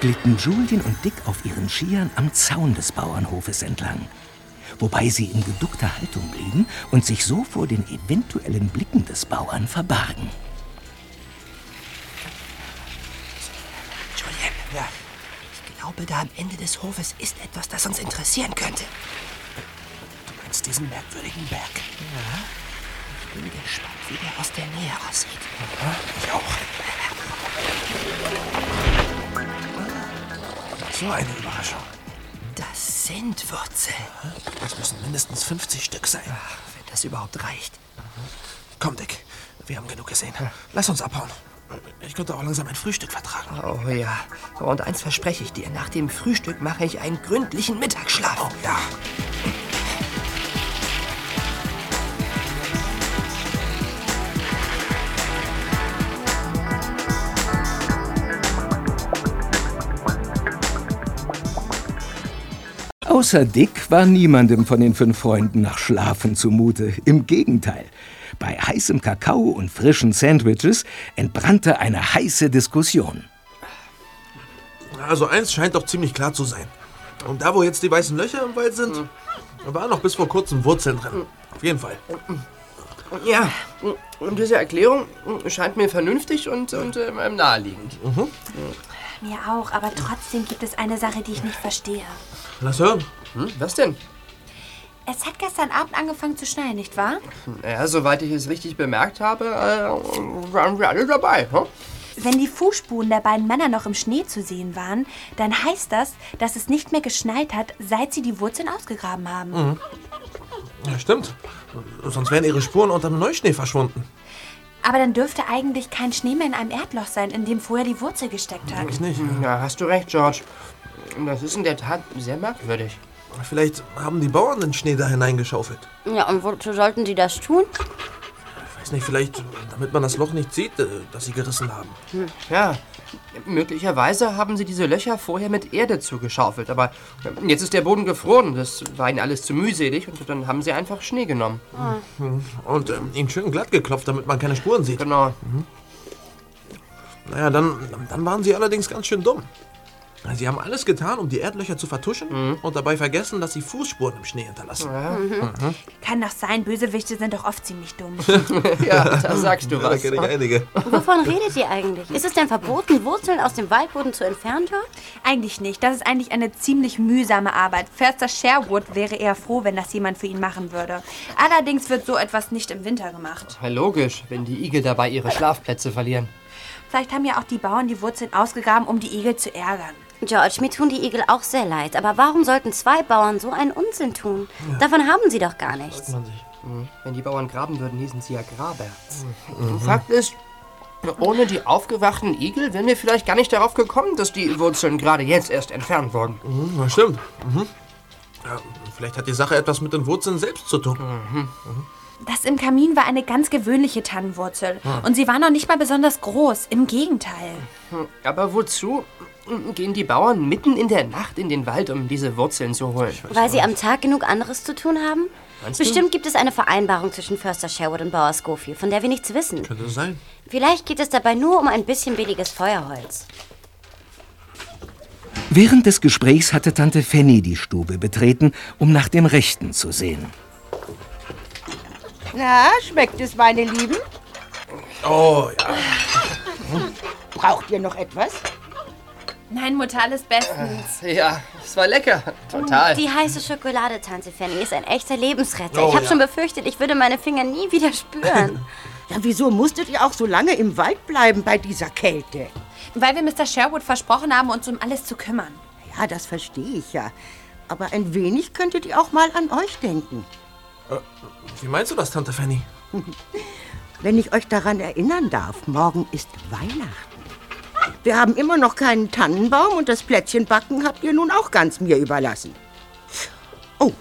[SPEAKER 2] glitten Julian und Dick auf ihren Skiern am Zaun des Bauernhofes entlang. Wobei sie in geduckter Haltung blieben und sich so vor den eventuellen Blicken des Bauern verbargen.
[SPEAKER 7] Julian. Ja. Ich glaube, da am Ende des Hofes ist etwas, das uns interessieren könnte.
[SPEAKER 4] Du meinst diesen merkwürdigen Berg?
[SPEAKER 7] Ich bin gespannt, wie der aus der Nähe aussieht.
[SPEAKER 4] Ich auch. So eine Überraschung.
[SPEAKER 7] Das sind Wurzeln.
[SPEAKER 4] Das müssen mindestens 50 Stück sein.
[SPEAKER 7] Wenn das überhaupt reicht.
[SPEAKER 4] Komm, Dick. Wir haben genug gesehen. Lass uns abhauen. Ich könnte auch langsam ein Frühstück vertragen.
[SPEAKER 7] Oh ja. Und eins verspreche ich dir. Nach dem Frühstück mache ich einen gründlichen Mittagsschlaf.
[SPEAKER 4] Oh ja.
[SPEAKER 2] Außer Dick war niemandem von den fünf Freunden nach Schlafen zumute. Im Gegenteil. Bei heißem Kakao und frischen Sandwiches entbrannte eine heiße Diskussion.
[SPEAKER 4] Also eins scheint doch ziemlich klar zu sein. Und da, wo jetzt die weißen Löcher im Wald sind, da waren noch bis vor kurzem Wurzeln drin. Auf jeden Fall.
[SPEAKER 7] Ja, und diese Erklärung scheint mir vernünftig und, und äh, naheliegend.
[SPEAKER 5] Mir auch, aber trotzdem gibt es eine Sache, die ich nicht verstehe.
[SPEAKER 4] Lass hören.
[SPEAKER 7] Hm, was denn?
[SPEAKER 5] Es hat gestern Abend angefangen zu schneien, nicht wahr?
[SPEAKER 7] Ja, soweit ich es richtig bemerkt habe, äh, waren wir alle dabei. Hm?
[SPEAKER 5] Wenn die Fußspuren der beiden Männer noch im Schnee zu sehen waren, dann heißt das, dass es nicht mehr geschneit hat, seit sie die Wurzeln ausgegraben haben.
[SPEAKER 4] Mhm. Ja, stimmt. Sonst wären ihre Spuren unter dem Neuschnee verschwunden.
[SPEAKER 5] Aber dann dürfte eigentlich kein Schnee mehr in einem Erdloch sein, in dem vorher die Wurzel gesteckt hat.
[SPEAKER 4] Ich nicht.
[SPEAKER 7] Ja, hast du recht, George. Das ist in der Tat sehr merkwürdig.
[SPEAKER 4] Vielleicht haben die Bauern den Schnee da hineingeschaufelt.
[SPEAKER 6] Ja, und wozu sollten die das tun?
[SPEAKER 4] Ich weiß nicht, vielleicht, damit man das Loch nicht sieht, äh, das sie gerissen haben.
[SPEAKER 7] Ja, möglicherweise haben sie diese Löcher vorher mit Erde zugeschaufelt. Aber jetzt ist der Boden gefroren. Das war ihnen alles zu mühselig und dann haben sie einfach Schnee genommen.
[SPEAKER 4] Mhm. Und ähm, ihn schön glatt geklopft, damit man keine Spuren sieht.
[SPEAKER 7] Genau.
[SPEAKER 4] Mhm. Naja, dann, dann waren sie allerdings ganz schön dumm. Sie haben alles getan, um die Erdlöcher zu vertuschen und dabei vergessen, dass sie Fußspuren im Schnee hinterlassen.
[SPEAKER 5] Mhm. Kann doch sein, Bösewichte sind doch oft ziemlich dumm.
[SPEAKER 7] ja, da sagst du
[SPEAKER 4] Ja, da
[SPEAKER 7] was.
[SPEAKER 4] kenne ich einige.
[SPEAKER 6] Wovon redet ihr eigentlich? Ist es denn verboten, Wurzeln aus dem Waldboden zu entfernen, George?
[SPEAKER 5] Eigentlich nicht. Das ist eigentlich eine ziemlich mühsame Arbeit. Förster Sherwood wäre eher froh, wenn das jemand für ihn machen würde. Allerdings wird so etwas nicht im Winter gemacht.
[SPEAKER 7] Ja, logisch, wenn die Igel dabei ihre Schlafplätze verlieren.
[SPEAKER 5] Vielleicht haben ja auch die Bauern die Wurzeln ausgegraben, um die Igel zu ärgern.
[SPEAKER 6] George, mir tun die Igel auch sehr leid. Aber warum sollten zwei Bauern so einen Unsinn tun? Davon haben sie doch gar nichts.
[SPEAKER 7] Mhm. Wenn die Bauern graben würden, hießen sie ja Graber. Fakt ist, ohne die aufgewachten Igel wären wir vielleicht gar nicht darauf gekommen, dass die Wurzeln gerade jetzt erst entfernt wurden.
[SPEAKER 4] Mhm, das stimmt. Mhm. Ja, vielleicht hat die Sache etwas mit den Wurzeln selbst zu tun.
[SPEAKER 7] Mhm.
[SPEAKER 5] Das im Kamin war eine ganz gewöhnliche Tannenwurzel. Und sie war noch nicht mal besonders groß. Im Gegenteil.
[SPEAKER 7] Hm, Aber wozu gehen die Bauern mitten in der Nacht in den Wald, um diese Wurzeln zu holen?
[SPEAKER 6] Weil sie am Tag genug anderes zu tun haben?
[SPEAKER 7] Meinst du?
[SPEAKER 6] Bestimmt gibt es eine Vereinbarung zwischen Förster Sherwood und Bauer Schofield, von der wir nichts wissen.
[SPEAKER 4] Könnte sein.
[SPEAKER 6] Vielleicht geht es dabei nur um ein bisschen billiges Feuerholz.
[SPEAKER 2] Während des Gesprächs hatte Tante Fanny die Stube betreten, um nach dem Rechten zu sehen.
[SPEAKER 3] Na, schmeckt es, meine Lieben?
[SPEAKER 4] Oh, ja.
[SPEAKER 3] Braucht ihr noch etwas?
[SPEAKER 5] Nein, Mutter, alles bestens.
[SPEAKER 7] Ja, es war lecker. Total.
[SPEAKER 6] Die heiße Schokolade, Tante Fanny, ist ein echter Lebensretter.
[SPEAKER 3] Oh,
[SPEAKER 6] ich habe
[SPEAKER 3] ja.
[SPEAKER 6] schon befürchtet, ich würde meine Finger nie wieder spüren.
[SPEAKER 3] Ja, wieso musstet ihr auch so lange im Wald bleiben bei dieser Kälte?
[SPEAKER 5] Weil wir Mr. Sherwood versprochen haben, uns um alles zu kümmern.
[SPEAKER 3] Ja, das verstehe ich ja. Aber ein wenig könntet ihr auch mal an euch denken.
[SPEAKER 4] Äh, Wie meinst du das, Tante Fanny?
[SPEAKER 3] Wenn ich euch daran erinnern darf, morgen ist Weihnachten. Wir haben immer noch keinen Tannenbaum und das Plätzchenbacken habt ihr nun auch ganz mir überlassen. Oh,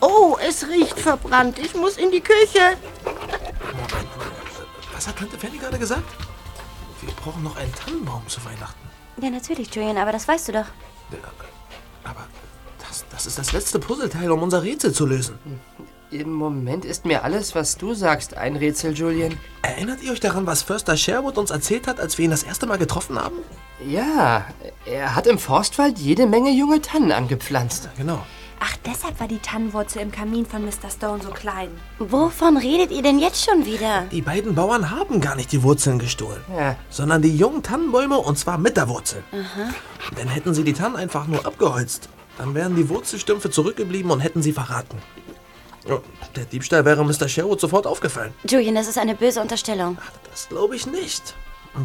[SPEAKER 3] oh, es riecht verbrannt. Ich muss in die Küche.
[SPEAKER 4] Was hat Tante Fanny gerade gesagt? Wir brauchen noch einen Tannenbaum zu Weihnachten.
[SPEAKER 6] Ja, natürlich, Julian, aber das weißt du doch.
[SPEAKER 4] Aber das, das ist das letzte Puzzleteil, um unser Rätsel zu lösen.
[SPEAKER 7] Im Moment ist mir alles, was du sagst, ein Rätsel, Julian.
[SPEAKER 4] Erinnert ihr euch daran, was Förster Sherwood uns erzählt hat, als wir ihn das erste Mal getroffen haben?
[SPEAKER 7] Ja, er hat im Forstwald jede Menge junge Tannen angepflanzt.
[SPEAKER 4] Genau.
[SPEAKER 5] Ach, deshalb war die Tannenwurzel im Kamin von Mr. Stone so klein.
[SPEAKER 6] Wovon redet ihr denn jetzt schon wieder?
[SPEAKER 4] Die beiden Bauern haben gar nicht die Wurzeln gestohlen,
[SPEAKER 7] Ja.
[SPEAKER 4] sondern die jungen Tannenbäume und zwar mit der Wurzel.
[SPEAKER 6] Aha.
[SPEAKER 4] Denn hätten sie die Tannen einfach nur abgeholzt, dann wären die Wurzelstümpfe zurückgeblieben und hätten sie verraten. Der Diebstahl wäre Mr. Sherwood sofort aufgefallen.
[SPEAKER 6] Julian, das ist eine böse Unterstellung.
[SPEAKER 4] Das glaube ich nicht.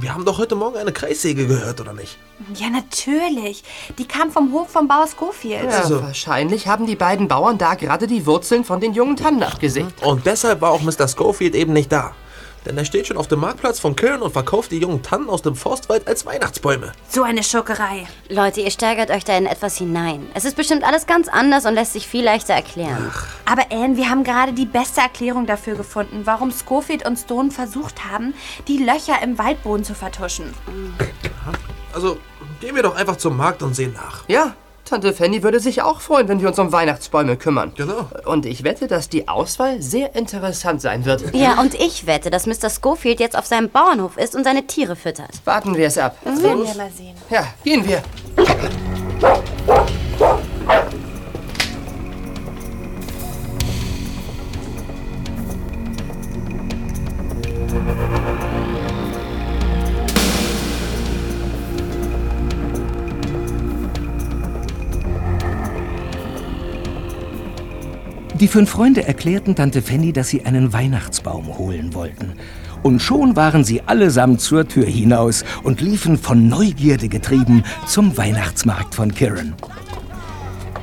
[SPEAKER 4] Wir haben doch heute Morgen eine Kreissäge gehört, oder nicht?
[SPEAKER 5] Ja, natürlich. Die kam vom Hof vom Bauer Schofield.
[SPEAKER 7] Ja,
[SPEAKER 4] Also-
[SPEAKER 7] wahrscheinlich haben die beiden Bauern da gerade die Wurzeln von den jungen Tannen abgesägt.
[SPEAKER 4] Und deshalb war auch Mr. Schofield eben nicht da. Denn er steht schon auf dem Marktplatz von Köln und verkauft die jungen Tannen aus dem Forstwald als Weihnachtsbäume.
[SPEAKER 5] So eine Schurkerei.
[SPEAKER 6] Leute, ihr steigert euch da in etwas hinein. Es ist bestimmt alles ganz anders und lässt sich viel leichter erklären.
[SPEAKER 5] Aber Anne, wir haben gerade die beste Erklärung dafür gefunden, warum Schofield und Stone versucht haben, die Löcher im Waldboden zu vertuschen.
[SPEAKER 4] Also gehen wir doch einfach zum Markt und sehen nach.
[SPEAKER 7] Ja, Tante Fanny würde sich auch freuen, wenn wir uns um Weihnachtsbäume kümmern.
[SPEAKER 4] Genau.
[SPEAKER 7] Und ich wette, dass die Auswahl sehr interessant sein wird.
[SPEAKER 6] Ja, und ich wette, dass Mr. Schofield jetzt auf seinem Bauernhof ist und seine Tiere füttert.
[SPEAKER 7] Warten wir es ab.
[SPEAKER 5] Das werden wir mal sehen.
[SPEAKER 7] Ja, gehen wir.
[SPEAKER 2] Die fünf Freunde erklärten Tante Fanny, dass sie einen Weihnachtsbaum holen wollten. Und schon waren sie allesamt zur Tür hinaus und liefen von Neugierde getrieben zum Weihnachtsmarkt von Kirin.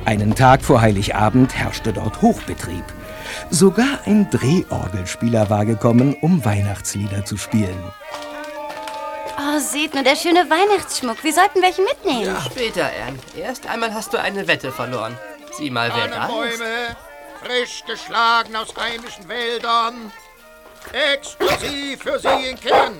[SPEAKER 2] Einen Tag vor Heiligabend herrschte dort Hochbetrieb. Sogar ein Drehorgelspieler war gekommen, um Weihnachtslieder zu spielen.
[SPEAKER 6] Oh, seht nur, der schöne Weihnachtsschmuck. Wir sollten welchen mitnehmen.
[SPEAKER 7] Später, Anne. Erst einmal hast du eine Wette verloren. Sieh mal, wer da ist.
[SPEAKER 8] Frisch geschlagen aus heimischen Wäldern. Exklusiv für Sie in Kern.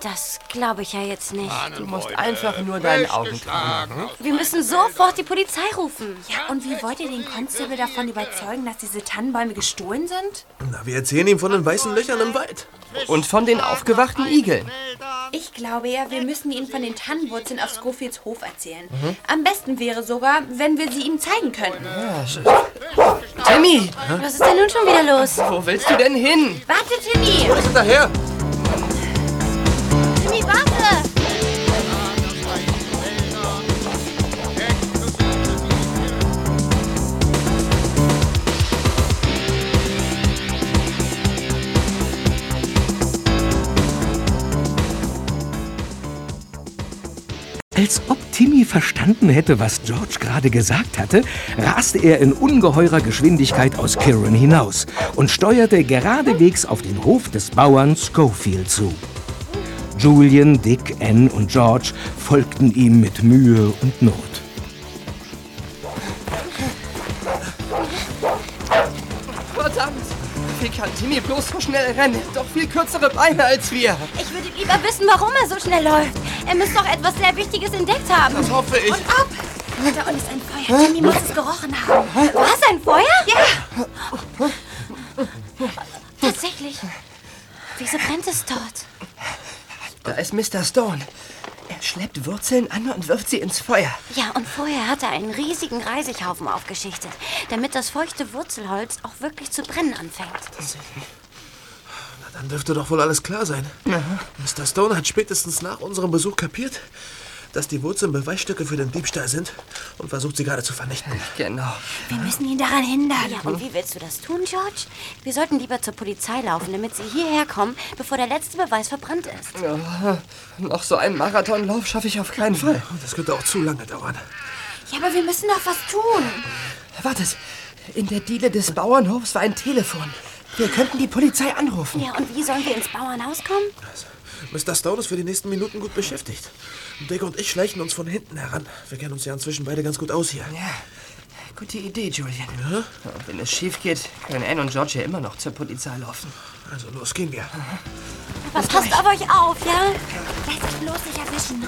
[SPEAKER 6] Das glaube ich ja jetzt nicht.
[SPEAKER 7] Du musst einfach nur deinen Augen trauen.
[SPEAKER 6] Wir müssen sofort die Polizei rufen.
[SPEAKER 5] Ja, und wie wollt ihr den Constable davon überzeugen, dass diese Tannenbäume gestohlen sind?
[SPEAKER 4] Na, wir erzählen ihm von den weißen Löchern im Wald.
[SPEAKER 7] Und von den aufgewachten Igeln.
[SPEAKER 5] Ich glaube ja, wir müssen ihnen von den Tannenwurzeln auf Schofields Hof erzählen. Am besten wäre sogar, wenn wir sie ihm zeigen könnten.
[SPEAKER 7] Timmy,
[SPEAKER 6] Was ist denn nun schon wieder los?
[SPEAKER 7] wo willst du denn hin?
[SPEAKER 5] Warte, Timmy!
[SPEAKER 4] Daher!
[SPEAKER 2] Als ob Timmy verstanden hätte, was George gerade gesagt hatte, raste er in ungeheurer Geschwindigkeit aus Kirin hinaus und steuerte geradewegs auf den Hof des Bauern Schofield zu. Julian, Dick, Anne und George folgten ihm mit Mühe und Not.
[SPEAKER 7] Timmy bloß so schnell rennen? Doch viel kürzere Beine als wir.
[SPEAKER 6] Ich würde lieber wissen, warum er so schnell läuft. Er muss doch etwas sehr Wichtiges entdeckt haben.
[SPEAKER 4] Das hoffe ich.
[SPEAKER 5] Und ab! Da unten ist ein Feuer. Timmy muss es gerochen haben.
[SPEAKER 6] Was, ein Feuer?
[SPEAKER 5] Ja!
[SPEAKER 6] Tatsächlich. Wieso brennt es dort?
[SPEAKER 7] Da ist Mr. Stone. Er schleppt Wurzeln an und wirft sie ins Feuer.
[SPEAKER 6] Ja, und vorher hat er einen riesigen Reisighaufen aufgeschichtet, damit das feuchte Wurzelholz auch wirklich zu brennen anfängt.
[SPEAKER 4] Dann dürfte doch wohl alles klar sein. Mr. Stone hat spätestens nach unserem Besuch kapiert, dass die Wurzeln Beweisstücke für den Diebstahl sind und versucht sie gerade zu vernichten.
[SPEAKER 7] Genau.
[SPEAKER 5] Wir müssen ihn daran hindern.
[SPEAKER 6] Ja, und wie willst du das tun, George? Wir sollten lieber zur Polizei laufen, damit sie hierher kommen, bevor der letzte Beweis verbrannt ist.
[SPEAKER 7] Ja, noch so einen Marathonlauf schaffe ich auf keinen Fall.
[SPEAKER 4] Das könnte auch zu lange dauern.
[SPEAKER 5] Ja, aber wir müssen doch was tun.
[SPEAKER 7] Wartet, in der Diele des Bauernhofs war ein Telefon. Wir könnten die Polizei anrufen.
[SPEAKER 6] Ja, und wie sollen wir ins Bauernhaus kommen?
[SPEAKER 4] Mr. Stone ist für die nächsten Minuten gut beschäftigt. Dick und ich schleichen uns von hinten heran. Wir kennen uns ja inzwischen beide ganz gut aus hier.
[SPEAKER 7] Ja, gute Idee, Julian. Ja, wenn es schief geht, können Anne und George ja immer noch zur Polizei laufen.
[SPEAKER 4] Also los, gehen wir.
[SPEAKER 6] Aber passt auf euch auf, ja?
[SPEAKER 5] Lass dich bloß nicht erwischen.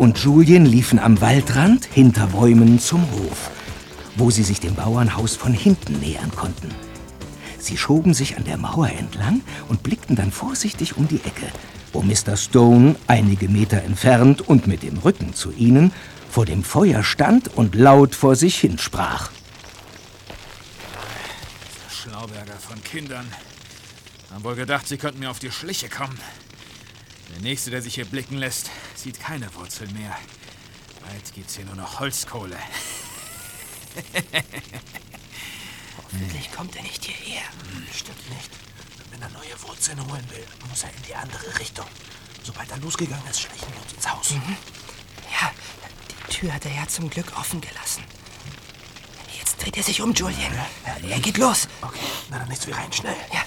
[SPEAKER 2] Und Julien liefen am Waldrand hinter Bäumen zum Hof, wo sie sich dem Bauernhaus von hinten nähern konnten. Sie schoben sich an der Mauer entlang und blickten dann vorsichtig um die Ecke, wo Mr. Stone einige Meter entfernt und mit dem Rücken zu ihnen vor dem Feuer stand und laut vor sich hinsprach.
[SPEAKER 11] Schlauberger von Kindern. Haben wohl gedacht, sie könnten mir auf die Schliche kommen. Der Nächste, der sich hier blicken lässt, sieht keine Wurzeln mehr. Bald gibt's hier nur noch Holzkohle.
[SPEAKER 7] Hoffentlich kommt er nicht hierher.
[SPEAKER 4] Stimmt nicht. Wenn er neue Wurzeln holen will, muss er in die andere Richtung. Sobald er losgegangen ist, schleichen wir uns ins Haus.
[SPEAKER 7] Ja, die Tür hat er ja zum Glück offen gelassen. Jetzt dreht er sich um, Julian. Er geht los.
[SPEAKER 4] Okay, na dann nichts wie rein, schnell.
[SPEAKER 7] Ja.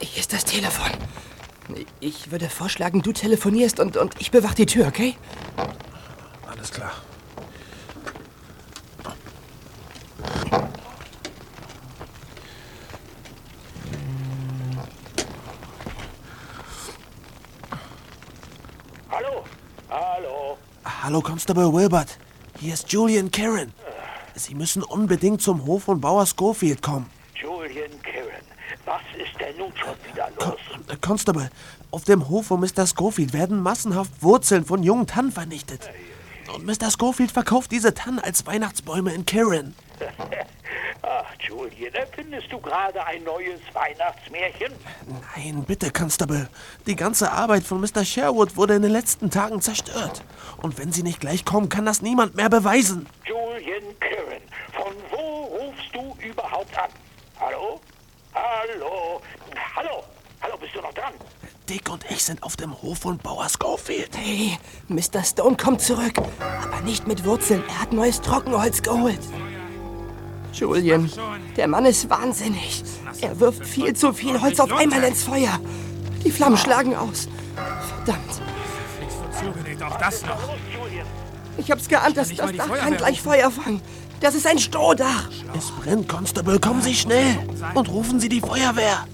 [SPEAKER 7] Hier ist das Telefon. Ich würde vorschlagen, du telefonierst und, und ich bewach die Tür, okay?
[SPEAKER 4] Alles klar.
[SPEAKER 8] Hallo? Hallo?
[SPEAKER 4] Hallo, Constable Wilbert. Hier ist Julian Karen. Sie müssen unbedingt zum Hof von Bauer Schofield kommen.
[SPEAKER 8] Julian Kirin, was ist denn
[SPEAKER 12] nun schon wieder los?
[SPEAKER 4] Äh, Constable, auf dem Hof von Mr. Schofield werden massenhaft Wurzeln von jungen Tannen vernichtet. Und Mr. Schofield verkauft diese Tannen als Weihnachtsbäume in Kirin.
[SPEAKER 12] Ach, Julian, erfindest du gerade ein neues Weihnachtsmärchen?
[SPEAKER 4] Nein, bitte, Constable. Die ganze Arbeit von Mr. Sherwood wurde in den letzten Tagen zerstört. Und wenn Sie nicht gleich kommen, kann das niemand mehr beweisen.
[SPEAKER 12] Julian Curran, von wo rufst du überhaupt an? Hallo? Hallo? Hallo? Hallo, bist du noch dran?
[SPEAKER 4] Dick und ich sind auf dem Hof von Bauer Schofield.
[SPEAKER 7] Hey, Mr. Stone kommt zurück. Aber nicht mit Wurzeln. Er hat neues Trockenholz geholt. Julian, der Mann ist wahnsinnig. Er wirft viel zu viel Holz auf einmal ins Feuer. Die Flammen schlagen aus. Verdammt.
[SPEAKER 11] Auch das noch.
[SPEAKER 7] Ich hab's geahnt, dass das Dach kann gleich Feuer fangen. Das ist ein Strohdach.
[SPEAKER 4] Es brennt, Constable. Kommen Sie schnell. Und rufen Sie die Feuerwehr.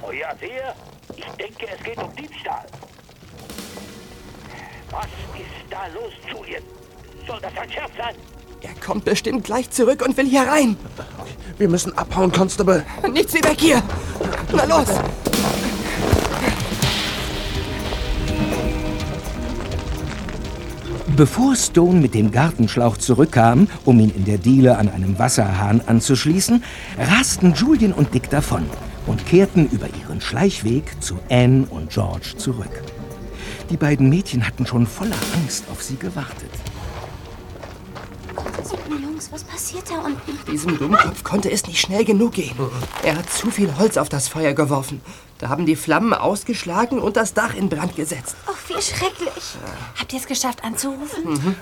[SPEAKER 12] Feuerwehr? Ich denke, es geht um Diebstahl. Was ist da los, Julian? Soll das ein Scherz sein?
[SPEAKER 7] Er kommt bestimmt gleich zurück und will hier rein.
[SPEAKER 4] Wir müssen abhauen, Constable.
[SPEAKER 7] Nichts wie weg hier. Na los.
[SPEAKER 2] Bevor Stone mit dem Gartenschlauch zurückkam, um ihn in der Diele an einem Wasserhahn anzuschließen, rasten Julian und Dick davon und kehrten über ihren Schleichweg zu Anne und George zurück. Die beiden Mädchen hatten schon voller Angst auf sie gewartet.
[SPEAKER 6] Sag mal, Jungs, was passiert da unten?
[SPEAKER 7] Diesem Dummkopf konnte es nicht schnell genug gehen. Er hat zu viel Holz auf das Feuer geworfen. Da haben die Flammen ausgeschlagen und das Dach in Brand gesetzt.
[SPEAKER 6] Oh, wie schrecklich. Habt ihr es geschafft anzurufen?
[SPEAKER 4] Ja,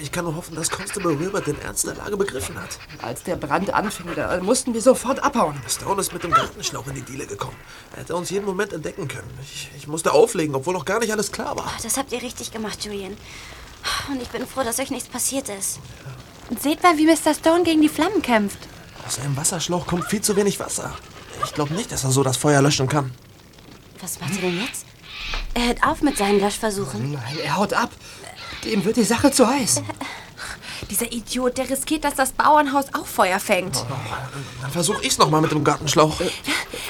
[SPEAKER 4] ich kann nur hoffen, dass Constable Wilbert den Ernst der Lage begriffen hat.
[SPEAKER 7] Als der Brand anfing, da mussten wir sofort abhauen.
[SPEAKER 4] Stone ist mit dem Gartenschlauch in die Diele gekommen. Er hätte uns jeden Moment entdecken können. Ich, ich musste auflegen, obwohl noch gar nicht alles klar war.
[SPEAKER 6] Oh, das habt ihr richtig gemacht, Julian. Und ich bin froh, dass euch nichts passiert ist.
[SPEAKER 5] Seht mal, wie Mr. Stone gegen die Flammen kämpft.
[SPEAKER 4] Aus einem Wasserschlauch kommt viel zu wenig Wasser. Ich glaube nicht, dass er so das Feuer löschen kann.
[SPEAKER 6] Was macht ihr denn jetzt? Er hört auf mit seinen Löschversuchen.
[SPEAKER 7] Nein, er haut ab. Dem wird die Sache zu heiß.
[SPEAKER 5] Dieser Idiot, der riskiert, dass das Bauernhaus auch Feuer fängt.
[SPEAKER 4] Dann versuche ich's noch mal mit dem Gartenschlauch.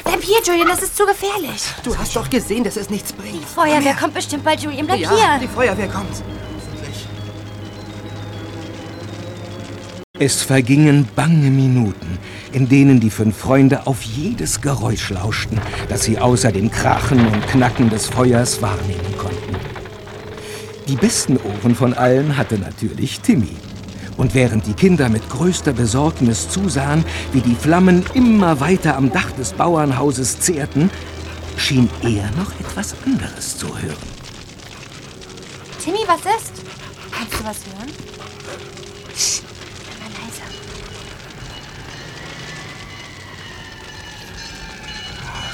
[SPEAKER 5] Bleib hier, Julian, das ist zu gefährlich.
[SPEAKER 7] Du hast doch gesehen, dass es nichts bringt.
[SPEAKER 6] Feuerwehr kommt bestimmt bald, Julian. Bleib
[SPEAKER 7] ja,
[SPEAKER 6] hier.
[SPEAKER 7] die Feuerwehr kommt.
[SPEAKER 2] Es vergingen bange Minuten, in denen die fünf Freunde auf jedes Geräusch lauschten, das sie außer dem Krachen und Knacken des Feuers wahrnehmen konnten. Die besten Ohren von allen hatte natürlich Timmy. Und während die Kinder mit größter Besorgnis zusahen, wie die Flammen immer weiter am Dach des Bauernhauses zehrten, schien er noch etwas anderes zu hören.
[SPEAKER 5] Timmy, was ist? Kannst du was hören? Psst, mal leiser.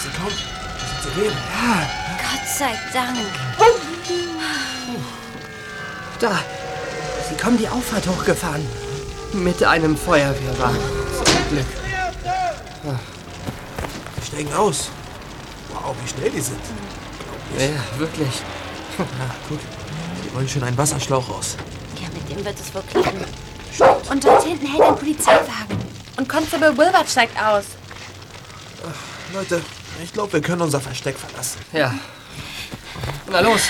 [SPEAKER 4] Sie kommt. Sie zu reden.
[SPEAKER 6] Gott sei Dank.
[SPEAKER 7] Da. Sie kommen die Auffahrt hochgefahren. Mit einem Feuerwehrwagen. Zum Glück.
[SPEAKER 4] Sie steigen aus. Wow, wie schnell die sind.
[SPEAKER 7] Ja, wirklich.
[SPEAKER 4] Ja, gut. Sie wollen schon einen Wasserschlauch aus.
[SPEAKER 6] Ja, mit dem wird es wohl klappen.
[SPEAKER 5] Und dort hinten hält ein Polizeiwagen. Und Constable Wilbert steigt aus.
[SPEAKER 4] Leute, ich glaube, wir können unser Versteck verlassen.
[SPEAKER 7] Ja. Na los.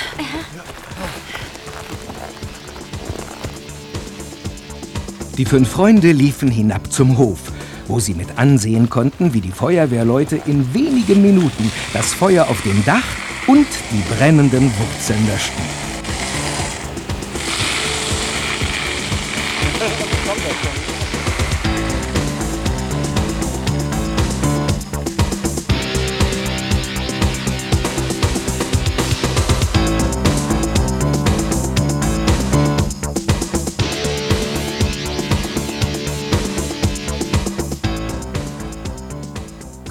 [SPEAKER 2] Die fünf Freunde liefen hinab zum Hof, wo sie mit ansehen konnten, wie die Feuerwehrleute in wenigen Minuten das Feuer auf dem Dach und die brennenden Wurzeln löschten.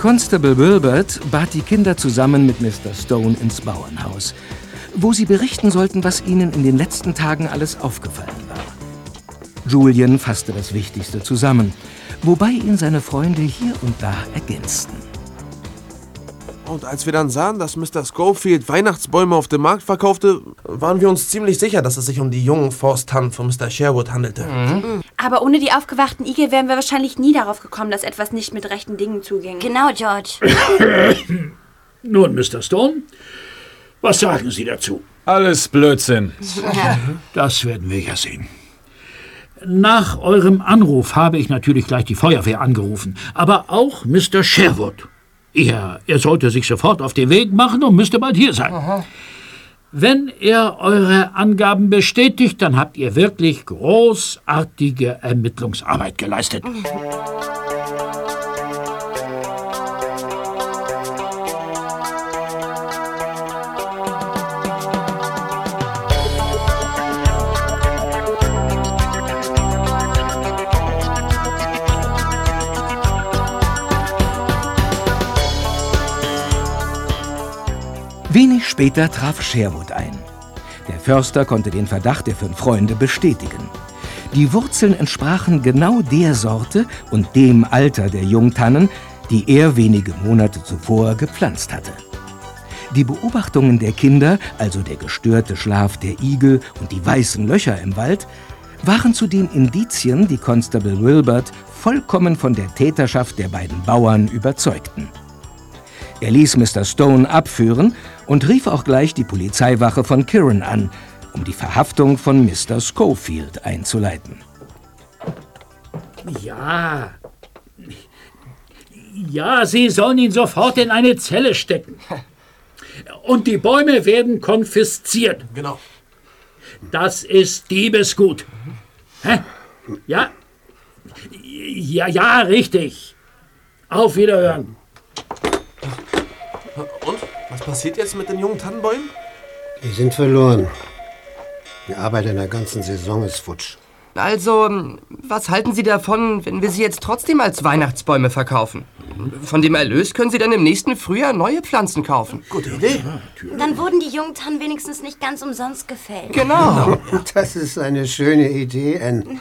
[SPEAKER 2] Constable Wilbert bat die Kinder zusammen mit Mr. Stone ins Bauernhaus, wo sie berichten sollten, was ihnen in den letzten Tagen alles aufgefallen war. Julian fasste das Wichtigste zusammen, wobei ihn seine Freunde hier und da ergänzten.
[SPEAKER 4] Und als wir dann sahen, dass Mr. Schofield Weihnachtsbäume auf dem Markt verkaufte, waren wir uns ziemlich sicher, dass es sich um die jungen Forsttannen von Mr. Sherwood handelte.
[SPEAKER 5] Aber ohne die aufgewachten Igel wären wir wahrscheinlich nie darauf gekommen, dass etwas nicht mit rechten Dingen zuging.
[SPEAKER 6] Genau, George.
[SPEAKER 13] Nun, Mr. Stone, was sagen Sie dazu?
[SPEAKER 11] Alles Blödsinn.
[SPEAKER 13] Das werden wir ja sehen. Nach eurem Anruf habe ich natürlich gleich die Feuerwehr angerufen, aber auch Mr. Sherwood. Er, er sollte sich sofort auf den Weg machen und müsste bald hier sein. Wenn er eure Angaben bestätigt, dann habt ihr wirklich großartige Ermittlungsarbeit geleistet.
[SPEAKER 2] Wenig später traf Sherwood ein. Der Förster konnte den Verdacht der fünf Freunde bestätigen. Die Wurzeln entsprachen genau der Sorte und dem Alter der Jungtannen, die er wenige Monate zuvor gepflanzt hatte. Die Beobachtungen der Kinder, also der gestörte Schlaf der Igel und die weißen Löcher im Wald, waren zudem Indizien, die Constable Wilbert vollkommen von der Täterschaft der beiden Bauern überzeugten. Er ließ Mr. Stone abführen und rief auch gleich die Polizeiwache von Kirin an, um die Verhaftung von Mr. Schofield einzuleiten.
[SPEAKER 13] Ja. Ja, Sie sollen ihn sofort in eine Zelle stecken. Und die Bäume werden konfisziert.
[SPEAKER 4] Genau.
[SPEAKER 13] Das ist Diebesgut. Hä? Ja? Ja, ja, richtig. Auf Wiederhören.
[SPEAKER 4] Und? Was passiert jetzt mit den jungen Tannenbäumen?
[SPEAKER 9] Die sind verloren. Die Arbeit in der ganzen Saison ist futsch.
[SPEAKER 7] Also, was halten Sie davon, wenn wir sie jetzt trotzdem als Weihnachtsbäume verkaufen? Von dem Erlös können Sie dann im nächsten Frühjahr neue Pflanzen kaufen.
[SPEAKER 4] Gute Idee.
[SPEAKER 6] Dann wurden die jungen Tannen wenigstens nicht ganz umsonst gefällt.
[SPEAKER 7] Genau.
[SPEAKER 9] Das ist eine schöne Idee, Anne.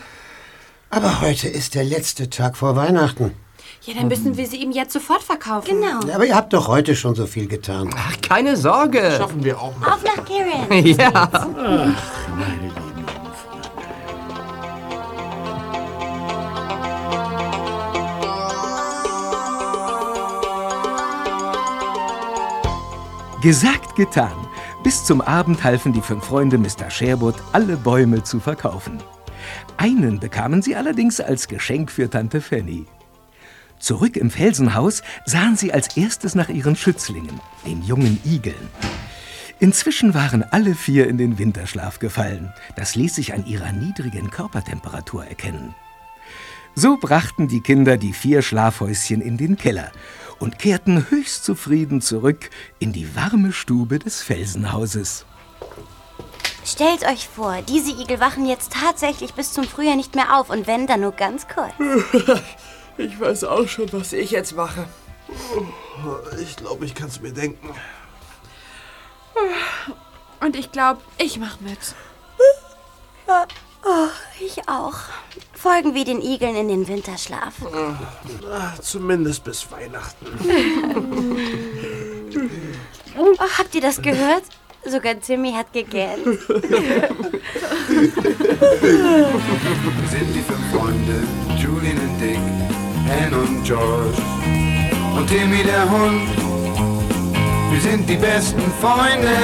[SPEAKER 9] Aber heute ist der letzte Tag vor Weihnachten.
[SPEAKER 5] Ja, dann müssen wir sie ihm jetzt sofort verkaufen.
[SPEAKER 6] Genau.
[SPEAKER 9] Aber ihr habt doch heute schon so viel getan.
[SPEAKER 7] Ach, keine Sorge.
[SPEAKER 4] Schaffen wir auch noch.
[SPEAKER 6] Auf nach Kirin.
[SPEAKER 7] Ja.
[SPEAKER 13] Ach, meine lieben
[SPEAKER 2] Gesagt, getan. Bis zum Abend halfen die fünf Freunde Mr. Sherwood, alle Bäume zu verkaufen. Einen bekamen sie allerdings als Geschenk für Tante Fanny. Zurück im Felsenhaus sahen sie als erstes nach ihren Schützlingen, den jungen Igeln. Inzwischen waren alle vier in den Winterschlaf gefallen. Das ließ sich an ihrer niedrigen Körpertemperatur erkennen. So brachten die Kinder die vier Schlafhäuschen in den Keller und kehrten höchst zufrieden zurück in die warme Stube des Felsenhauses.
[SPEAKER 6] Stellt euch vor, diese Igel wachen jetzt tatsächlich bis zum Frühjahr nicht mehr auf und wenn, dann nur ganz kurz.
[SPEAKER 7] Ich weiß auch schon, was ich jetzt mache.
[SPEAKER 4] Ich glaube, ich kann es mir denken.
[SPEAKER 5] Und ich glaube, ich mach mit.
[SPEAKER 6] Oh, ich auch. Folgen wir den Igeln in den Winterschlaf.
[SPEAKER 4] Zumindest bis Weihnachten.
[SPEAKER 6] Oh, habt ihr das gehört? Sogar Timmy hat gegähnt.
[SPEAKER 1] Wir sind die fünf Freunde, Julian und Dick, Anne und George und Timmy der Hund. Wir sind die besten Freunde,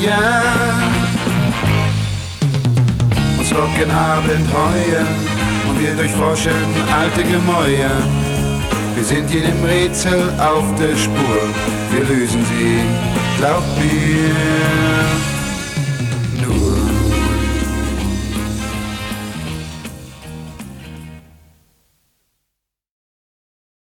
[SPEAKER 1] ja. Uns locken Abenteuer und wir durchforschen alte Gemäuer. Wir sind jedem Rätsel auf der Spur, wir lösen sie, glaubt mir.